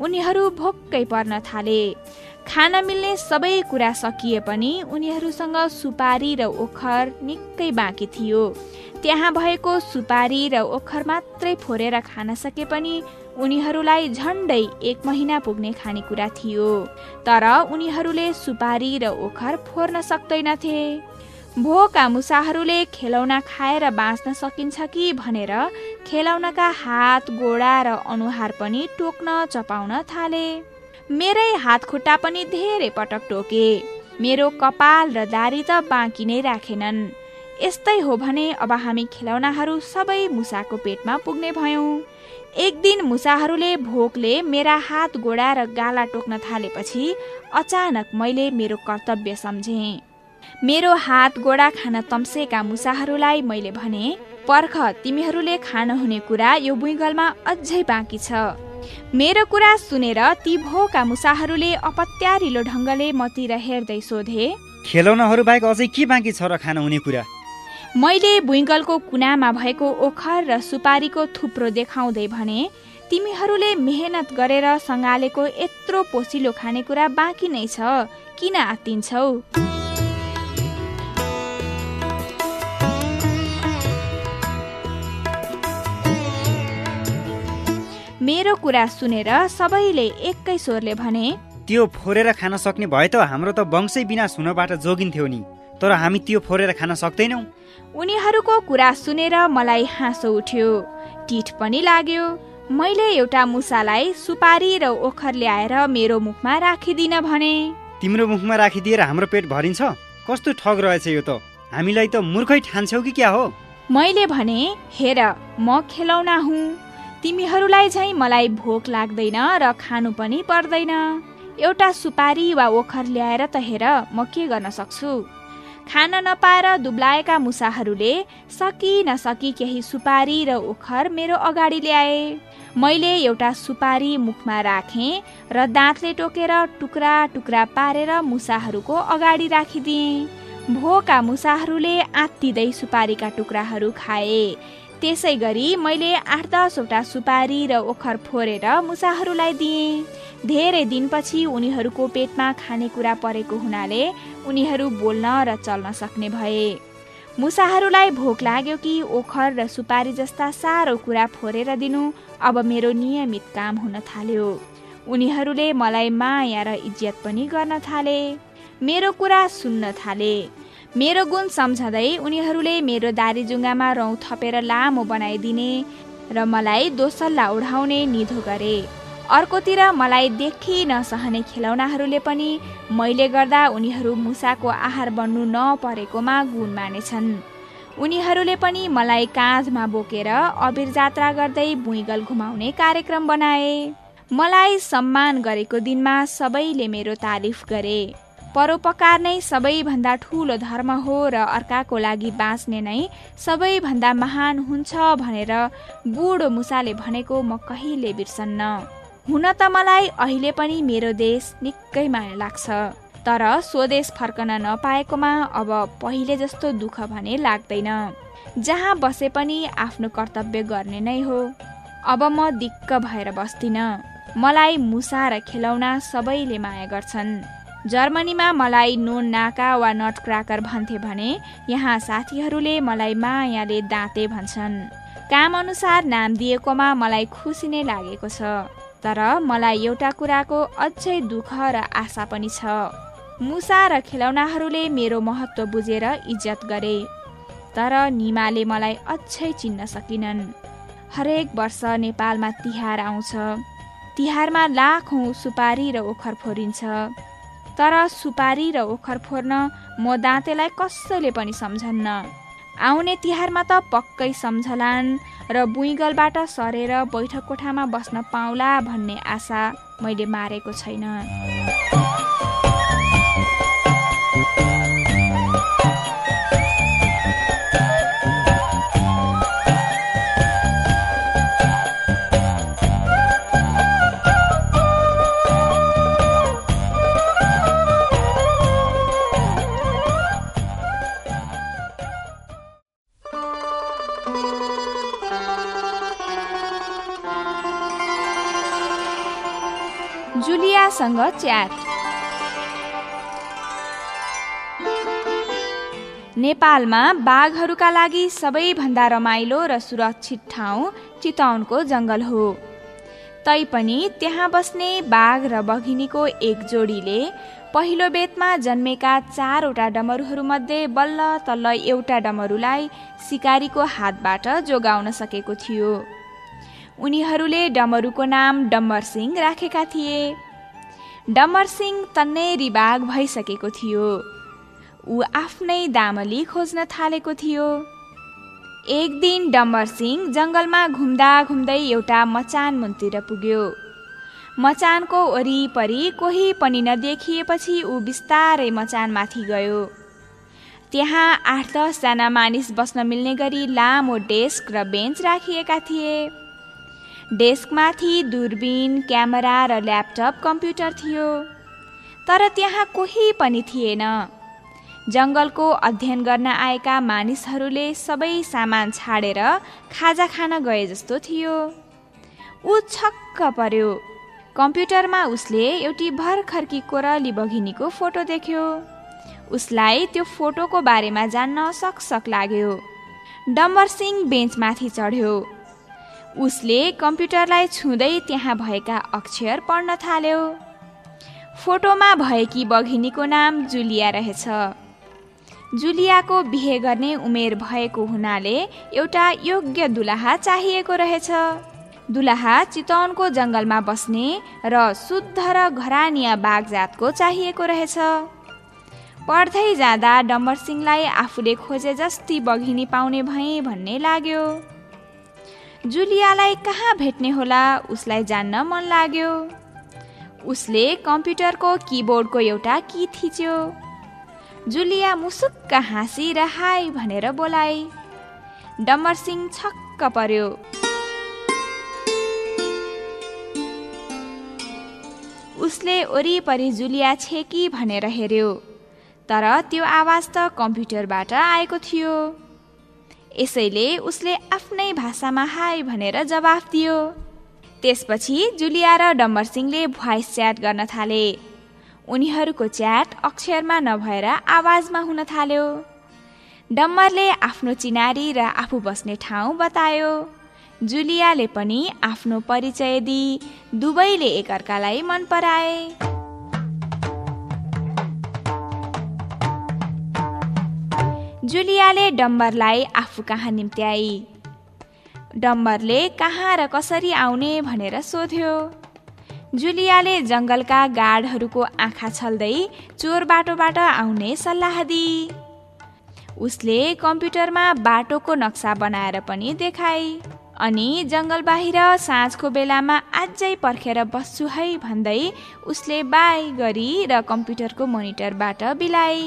उनीहरू भोक्कै पर्न थाले। खान मिल्ने सबै कुरा सकिए पनि उनीहरूसँग सुपारी र ओखर निकै बाँकी थियो। त्यहाँ भएको सुपारी र ओखर मात्रै फोरेर खान सके पनि उनीहरूलाई झन्डै एक महिना पुग्ने खानेकुरा थियो। तर उनीहरूले सुपारी र ओखर फोर्न सक्दैनथे। भोका मुसाहरूले खेलौना खाएर बाँच्न सकिन्छ कि भनेर खेलौनाका हात गोडा र अनुहार पनि टोक्न चपाउन थाले। मेरै हात खुट्टा पनि धेरै पटक टोके। मेरो कपाल र दारी त बाँकी नै राखेनन्। यस्तै हो भने अब हामी खेलौनाहरू सबै मुसाको पेटमा पुग्ने भयौँ। एक दिन मुसाहरूले भोकले मेरा हात गोडा र गाला टोक्न थालेपछि अचानक मैले मेरो कर्तव्य सम्झे। मेरो हात गोडा खान तम्सेका मुसाहरूलाई मैले भने पर्ख तिमीहरूले खान हुने कुरा यो बुइगलमा अझै बाँकी छ। मेरो कुरा सुनेर ती भोका मुसाहरूले अपत्यारिलो ढङ्गले मतिर हेर्दै सोधे खेलौनाहरू बाहेक अझै के बाँकी छ र खान हुने कुरा? मैले भुइँगलको कुनामा भएको ओखर र सुपारीको थुप्रो देखाउँदै भने तिमीहरूले मेहनत गरेर सङ्गालेको यत्रो पोसिलो खानेकुरा बाँकी नै छ किन आत्तिन्छौ? मेरो कुरा सुनेर सबैले एकै स्वरले भने त्यो फोरेर खान सक्ने भए त हाम्रो त वंशै बिना सुनबाट जोगिन्थ्यो नि तर हामी त्यो फोरेर खान सक्दैनौँ। उनीहरूको कुरा सुनेर मलाई हाँसो उठ्यो टिठ पनि लाग्यो। मैले एउटा मुसालाई सुपारी र ओखर ल्याएर मेरो मुखमा राखिदिन भने तिम्रो मुखमा राखिदिएर हाम्रो पेट भरिन्छ? कस्तो ठग रहेछ यो त? हामीलाई त मूर्खै ठान्छौ कि क्या हो? मैले भने हेर म खेलाउना हुँ। तिमीहरूलाई झै मलाई भोक लाग्दैन र खानु पनि पर्दैन। एउटा सुपारी वा ओखर ल्याएर त हेर म के गर्न सक्छु? खान नपाएर दुब्लाएका मुसाहरूले सकि नसकी केही सुपारी र ओखर मेरो अगाडि ल्याए। मैले एउटा सुपारी मुखमा राखेँ र दाँतले टोकेर टुक्रा टुक्रा पारेर मुसाहरूको अगाडि राखिदिएँ। भोका मुसाहरूले आत्तिँदै सुपारीका टुक्राहरू खाए। त्यसै गरी मैले आठ दसवटा सुपारी र ओखर फोरेर मुसाहरूलाई दिएँ। धेरै दिनपछि उनीहरूको पेटमा खानेकुरा परेको हुनाले उनीहरू बोल्न र चल्न सक्ने भए। मुसाहरूलाई भोक लाग्यो कि ओखर र सुपारी जस्ता साह्रो कुरा फोरेर दिनु अब मेरो नियमित काम हुन थाल्यो। उनीहरूले मलाई माया र इज्जत पनि गर्न थाले। मेरो कुरा सुन्न थाले। मेरो गुण सम्झँदै उनीहरूले मेरो दारी जुङ्गामा रौँ थपेर लामो बनाइदिने र मलाई दोसल्ला उडाउने निधो गरे। अर्कोतिर मलाई देखि नसहने खेलौनाहरूले पनि मैले गर्दा उनीहरू मुसाको आहार बन्नु नपरेकोमा गुण मानेछन्। उनीहरूले पनि मलाई काँधमा बोकेर अबिर जात्रा गर्दै भुइँगल घुमाउने कार्यक्रम बनाए। मलाई सम्मान गरेको दिनमा सबैले मेरो तारिफ गरे। परोपकार नै सबैभन्दा ठुलो धर्म हो र अर्काको लागि बाँच्ने नै सबैभन्दा महान हुन्छ भनेर बुढो मुसाले भनेको म कहिले बिर्सन्न। हुन त मलाई अहिले पनि मेरो देश निकै माया लाग्छ तर स्वदेश फर्कन नपाएकोमा अब पहिले जस्तो दुःख भने लाग्दैन। जहाँ बसे पनि आफ्नो कर्तव्य गर्ने नै हो। अब म दिक्क भएर बस्दिन। मलाई मुसा र खेलौना सबैले माया गर्छन्। जर्मनीमा मलाई नुन नाका वा नट क्राकर भन्थे भने यहाँ साथीहरूले मलाई मायाले दाँते भन्छन्। काम अनुसार नाम दिएकोमा मलाई खुसी नै लागेको छ तर मलाई एउटा कुराको अझै दुःख र आशा पनि छ। मुसा र खेलौनाहरूले मेरो महत्व बुझेर इज्जत गरे तर निमाले मलाई अझै चिन्न सकिनन्। हरेक वर्ष नेपालमा तिहार आउँछ। तिहारमा लाखौँ सुपारी र ओखर फोरिन्छ। तर सुपारी र ओखर फोर्न म दाँतेलाई कसैले पनि सम्झन्न। आउने तिहारमा त पक्कै सम्झलान् र बुइगलबाट सरेर बैठक कोठामा बस्न पाउला भन्ने आशा मैले मारेको छैन। जुलियासँग च्याट नेपालमा बाघहरूका लागि सबैभन्दा रमाइलो र सुरक्षित ठाउँ चितवनको जङ्गल हो। तैपनि त्यहाँ बस्ने बाघ र बघिनीको एक जोडीले पहिलो बेतमा जन्मेका चारवटा डमरुहरूमध्ये बल्ल तल्ल एउटा डमरुलाई सिकारीको हातबाट जोगाउन सकेको थियो। उनीहरूले डमरुको नाम डम्बर सिंह राखेका थिए। डम्बर सिंह तन्नेरी बाघ भइसकेको थियो। ऊ आफ्नै दामली खोज्न थालेको थियो। एक दिन डम्बर सिंह जङ्गलमा घुम्दा घुम्दै एउटा मचान मुनतिर पुग्यो। मचानको वरिपरि कोही पनि नदेखिएपछि ऊ बिस्तारै मचानमाथि गयो। त्यहाँ आठ दसजना मानिस बस्न मिल्ने गरी लामो डेस्क र बेन्च राखिएका थिए। डेस्कमाथि दूरबीन क्यामेरा र ल्यापटप कम्प्युटर थियो। तर त्यहाँ कोही पनि थिएन। जङ्गलको अध्ययन गर्न आएका मानिसहरूले सबै सामान छाडेर खाजा खान गए जस्तो थियो। ऊ छक्क पर्यो। कम्प्युटरमा उसले एउटी भर्खरकी कोरली बघिनीको फोटो देख्यो। उसलाई त्यो फोटोको बारेमा जान्न सकसक लाग्यो। डम्बर सिंह बेन्चमाथि चढ्यो। उसले कम्प्युटरलाई छुँदै त्यहाँ भएका अक्षर पढ्न थाल्यो। फोटोमा भएकी बघिनीको नाम जुलिया रहेछ। जुलियाको बिहे गर्ने उमेर भएको हुनाले एउटा योग्य दुलाहा चाहिएको रहेछ। दुलाहा चितवनको जङ्गलमा बस्ने र शुद्ध र घरानिया बाघ जातको चाहिएको रहेछ। पढ्दै जाँदा डम्बर सिंहलाई आफूले खोजे जस्ती बघिनी पाउने भए भन्ने लाग्यो। जुलियालाई कहाँ भेट्ने होला उसलाई जान्न मन लाग्यो। उसले कम्प्युटरको किबोर्डको एउटा की थिच्यो। जुलिया मुसुक्क हाँसी र हाई भनेर बोलाए। सिंह छक्क पर्यो। उसले वरिपरि जुलिया छे कि भनेर हेऱ्यो तर त्यो आवाज त कम्प्युटरबाट आएको थियो। यसैले उसले आफ्नै भाषामा हाई भनेर जवाफ दियो। त्यसपछि जुलिया र डम्बर सिंहले भोइस च्याट गर्न थाले। उनीहरूको च्याट अक्षरमा नभएर आवाजमा हुन थाल्यो। डम्बरले आफ्नो चिनारी र आफू बस्ने ठाउँ बतायो। जुलियाले पनि आफ्नो परिचय दिई दुवैले एकअर्कालाई मन पराए। जुलियाले डम्बरलाई आफू कहाँ निम्त्याई? डम्बरले कहाँ र कसरी आउने भनेर सोध्यो। जुलियाले जङ्गलका गार्डहरूको आँखा छल्दै चोर बाटोबाट आउने सल्लाह दिए उसले कम्प्युटरमा बाटोको नक्सा बनाएर पनि देखाए अनि जङ्गल बाहिर साँझको बेलामा अझै पर्खेर बस्छु है भन्दै उसले बाई गरी र कम्प्युटरको मोनिटरबाट बिलाए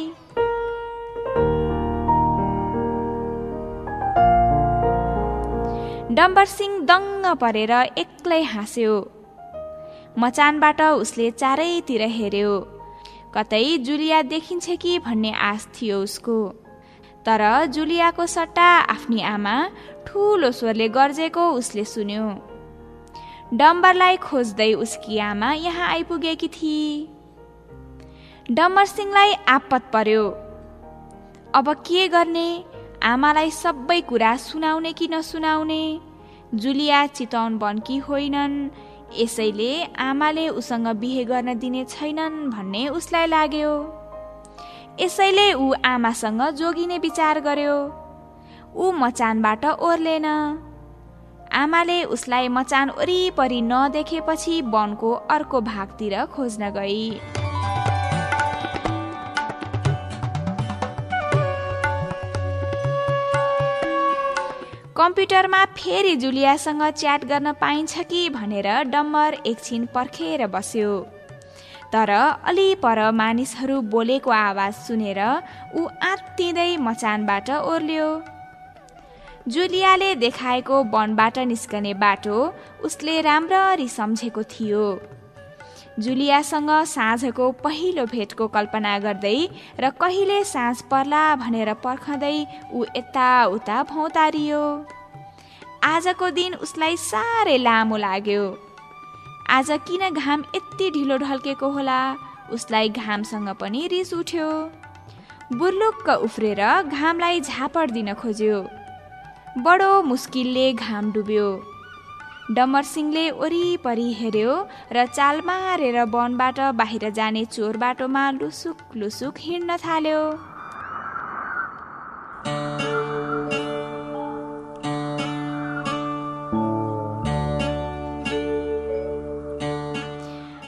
डम्बर सिंह दङ्ग परेर एक्लै हाँस्यो। मचानबाट उसले चारैतिर हेऱ्यो। कतै जुलिया देखिन्छ कि भन्ने आश थियो उसको। तर जुलियाको सट्टा आफ्नी आमा ठुलो स्वरले गर्जेको उसले सुन्यो। डम्बरलाई खोज्दै उसकी आमा यहाँ आइपुगेकी थिए डम्बर सिंहलाई आपत पर्यो। अब के गर्ने? आमालाई सबै कुरा सुनाउने कि नसुनाउने? जुलिया चितवन बन्की होइनन्। यसैले आमाले उसँग बिहे गर्न दिने छैनन् भन्ने उसलाई लाग्यो। यसैले ऊ आमासँग जोगिने विचार गर्यो। ऊ मचानबाट ओर्लेन। आमाले उसलाई मचान वरिपरि नदेखेपछि वनको अर्को भागतिर खोज्न गई। कम्प्युटरमा फेरि जुलियासँग च्याट गर्न पाइन्छ कि भनेर डम्बर एकछिन पर्खेर बस्यो। तर अलि पर मानिसहरू बोलेको आवाज सुनेर ऊ आत्तिँदै मचानबाट ओर्ल्यो। जुलियाले देखाएको वनबाट निस्कने बाटो उसले राम्ररी सम्झेको थियो। जुलियासँग साँझको पहिलो भेटको कल्पना गर्दै र कहिले साँझ पर्ला भनेर पर्खँदै ऊ यताउता भौतारियो। आजको दिन उसलाई साह्रै लामो लाग्यो। आज किन घाम यति ढिलो ढल्केको होला? उसलाई घामसँग पनि रिस उठ्यो। बुर्लुक्क उफ्रेर घामलाई झापड दिन खोज्यो। बडो मुस्किलले घाम डुब्यो। डमरसिंहले वरिपरि हेऱ्यो र चाल मारेर वनबाट बाहिर जाने चोर बाटोमा लुसुक लुसुक हिँड्न थाल्यो।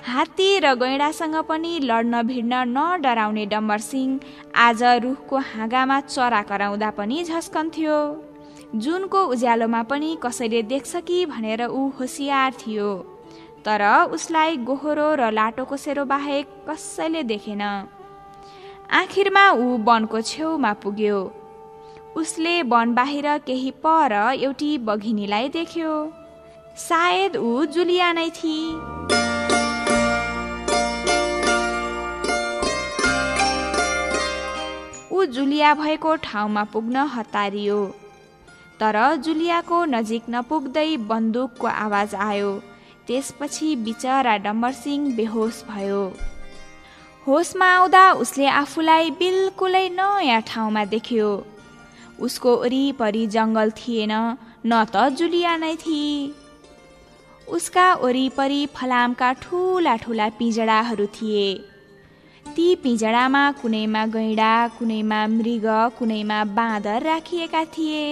हात्ती र गैँडासँग पनि लड्न भिड्न नडराउने डम्बरसिंह आज रुखको हाँगामा चरा कराउँदा पनि झस्कन्थ्यो। जुनको उज्यालोमा पनि कसैले देख्छ कि भनेर ऊ होसियार थियो। तर उसलाई गोहरो र लाटोको सेरो बाहेक कसैले देखेन। आखिरमा ऊ वनको छेउमा पुग्यो। उसले वन बाहिर केही पर एउटी बघिनीलाई देख्यो। सायद ऊ जुलिया नै थिए ऊ जुलिया भएको ठाउँमा पुग्न हतारियो। तर जुलियाको नजिक नपुग्दै बन्दुकको आवाज आयो। त्यसपछि बिचरा डम्बरसिंह बेहोस भयो। होसमा आउँदा उसले आफूलाई बिल्कुलै नयाँ ठाउँमा देख्यो। उसको वरिपरि जङ्गल थिएन न त जुलिया नै थिए। उसका वरिपरि फलामका ठुला ठुला पिँजडाहरू थिए। ती पिँजडामा कुनैमा गैँडा कुनैमा मृग कुनैमा बाँदर राखिएका थिए।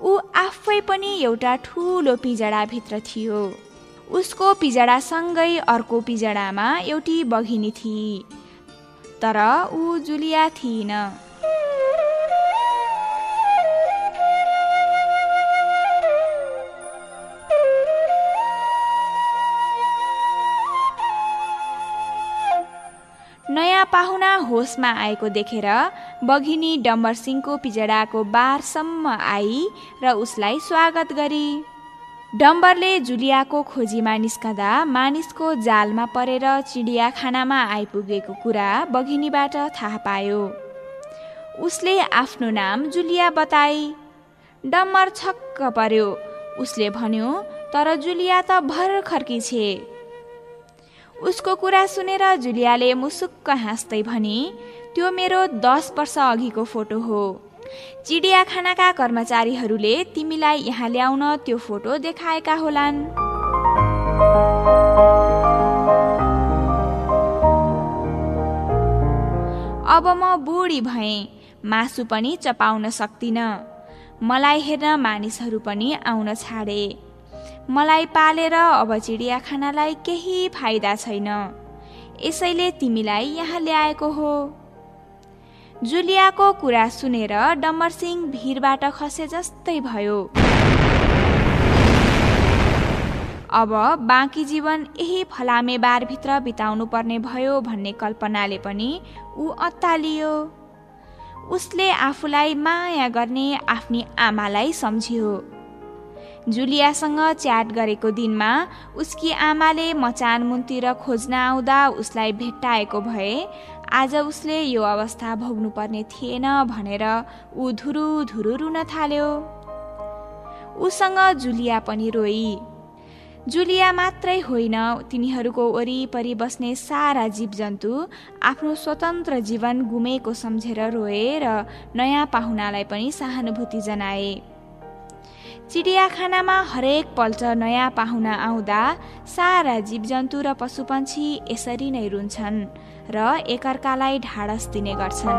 ऊ आफै पनि एउटा ठुलो पिजडाभित्र थियो। उसको पिजडासँगै अर्को पिजडामा एउटी बघिनी थिए तर ऊ जुलिया थिइन। नयाँ पाहुना होसमा आएको देखेर बघिनी डम्बरसिंहको पिजडाको बारसम्म आई र उसलाई स्वागत गरी। डम्बरले जुलियाको खोजीमा निस्कँदा मानिसको जालमा परेर चिडियाखानामा आइपुगेको कुरा बघिनीबाट थाहा पायो। उसले आफ्नो नाम जुलिया बताई। डम्बर छक्क पर्यो। उसले भन्यो तर जुलिया त भर्खर छे। उसको कुरा सुनेर जुलियाले मुसुक्क हाँस्दै भनी त्यो मेरो दस वर्ष अघिको फोटो हो। चिडियाखानाका कर्मचारीहरूले तिमीलाई यहाँ ल्याउन त्यो फोटो देखाएका होलान्। अब म बुढी भएँ मासु पनि चपाउन सक्दिनँ मलाई हेर्न मानिसहरू पनि आउन छाडे। मलाई पालेर अब चिडियाखानालाई केही फाइदा छैन। यसैले तिमीलाई यहाँ ल्याएको हो। जुलियाको कुरा सुनेर डम्बरसिंह भिरबाट खसे जस्तै भयो। अब बाँकी जीवन यही फलामे बारभित्र बिताउनु पर्ने भयो भन्ने कल्पनाले पनि ऊ अत्तालियो। उसले आफूलाई माया गर्ने आफ्नी आमालाई सम्झियो। जुलियासँग च्याट गरेको दिनमा उसकी आमाले मचान मुनतिर खोज्न आउँदा उसलाई भेट्टाएको भए आज उसले यो अवस्था भोग्नुपर्ने थिएन भनेर ऊ धुरु धुरु रुन थाल्यो। उसँग जुलिया पनि रोई। जुलिया मात्रै होइन तिनीहरूको वरिपरि बस्ने सारा जीवजन्तु आफ्नो स्वतन्त्र जीवन गुमेको सम्झेर रोए र नयाँ पाहुनालाई पनि सहानुभूति जनाए। चिडियाखानामा हरेक पल्ट नयाँ पाहुना आउँदा सारा जीवजन्तु र पशुपन्छी यसरी नै रुन्छन् र एकअर्कालाई ढाडस दिने गर्छन्।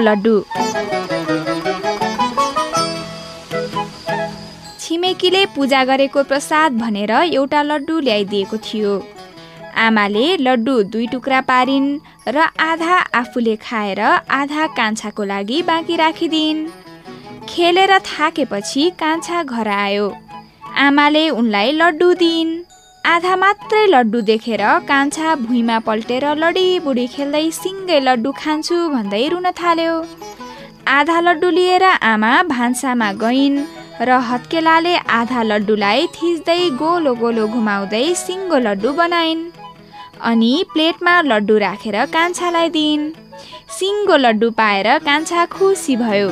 लड्डु। छिमेकीले पूजा गरेको प्रसाद भनेर एउटा लड्डु ल्याइदिएको थियो। आमाले लड्डु दुई टुक्रा पारिन् र आधा आफूले खाएर आधा कान्छाको लागि बाँकी राखिदिन्। खेलेर थाकेपछि कान्छा घर आयो। आमाले उनलाई लड्डु दिइन् आधा मात्रै लड्डु देखेर कान्छा भुइँमा पल्टेर लडी बुढी खेल्दै सिङ्गै लड्डु खान्छु भन्दै रुन थाल्यो। आधा लड्डु लिएर आमा भान्सामा गइन् र हत्केलाले आधा लड्डुलाई थिच्दै गोलो गोलो घुमाउँदै सिङ्गो लड्डु बनाइन्। अनि प्लेटमा लड्डु राखेर कान्छालाई दिइन्। सिङ्गो लड्डु पाएर कान्छा खुसी भयो।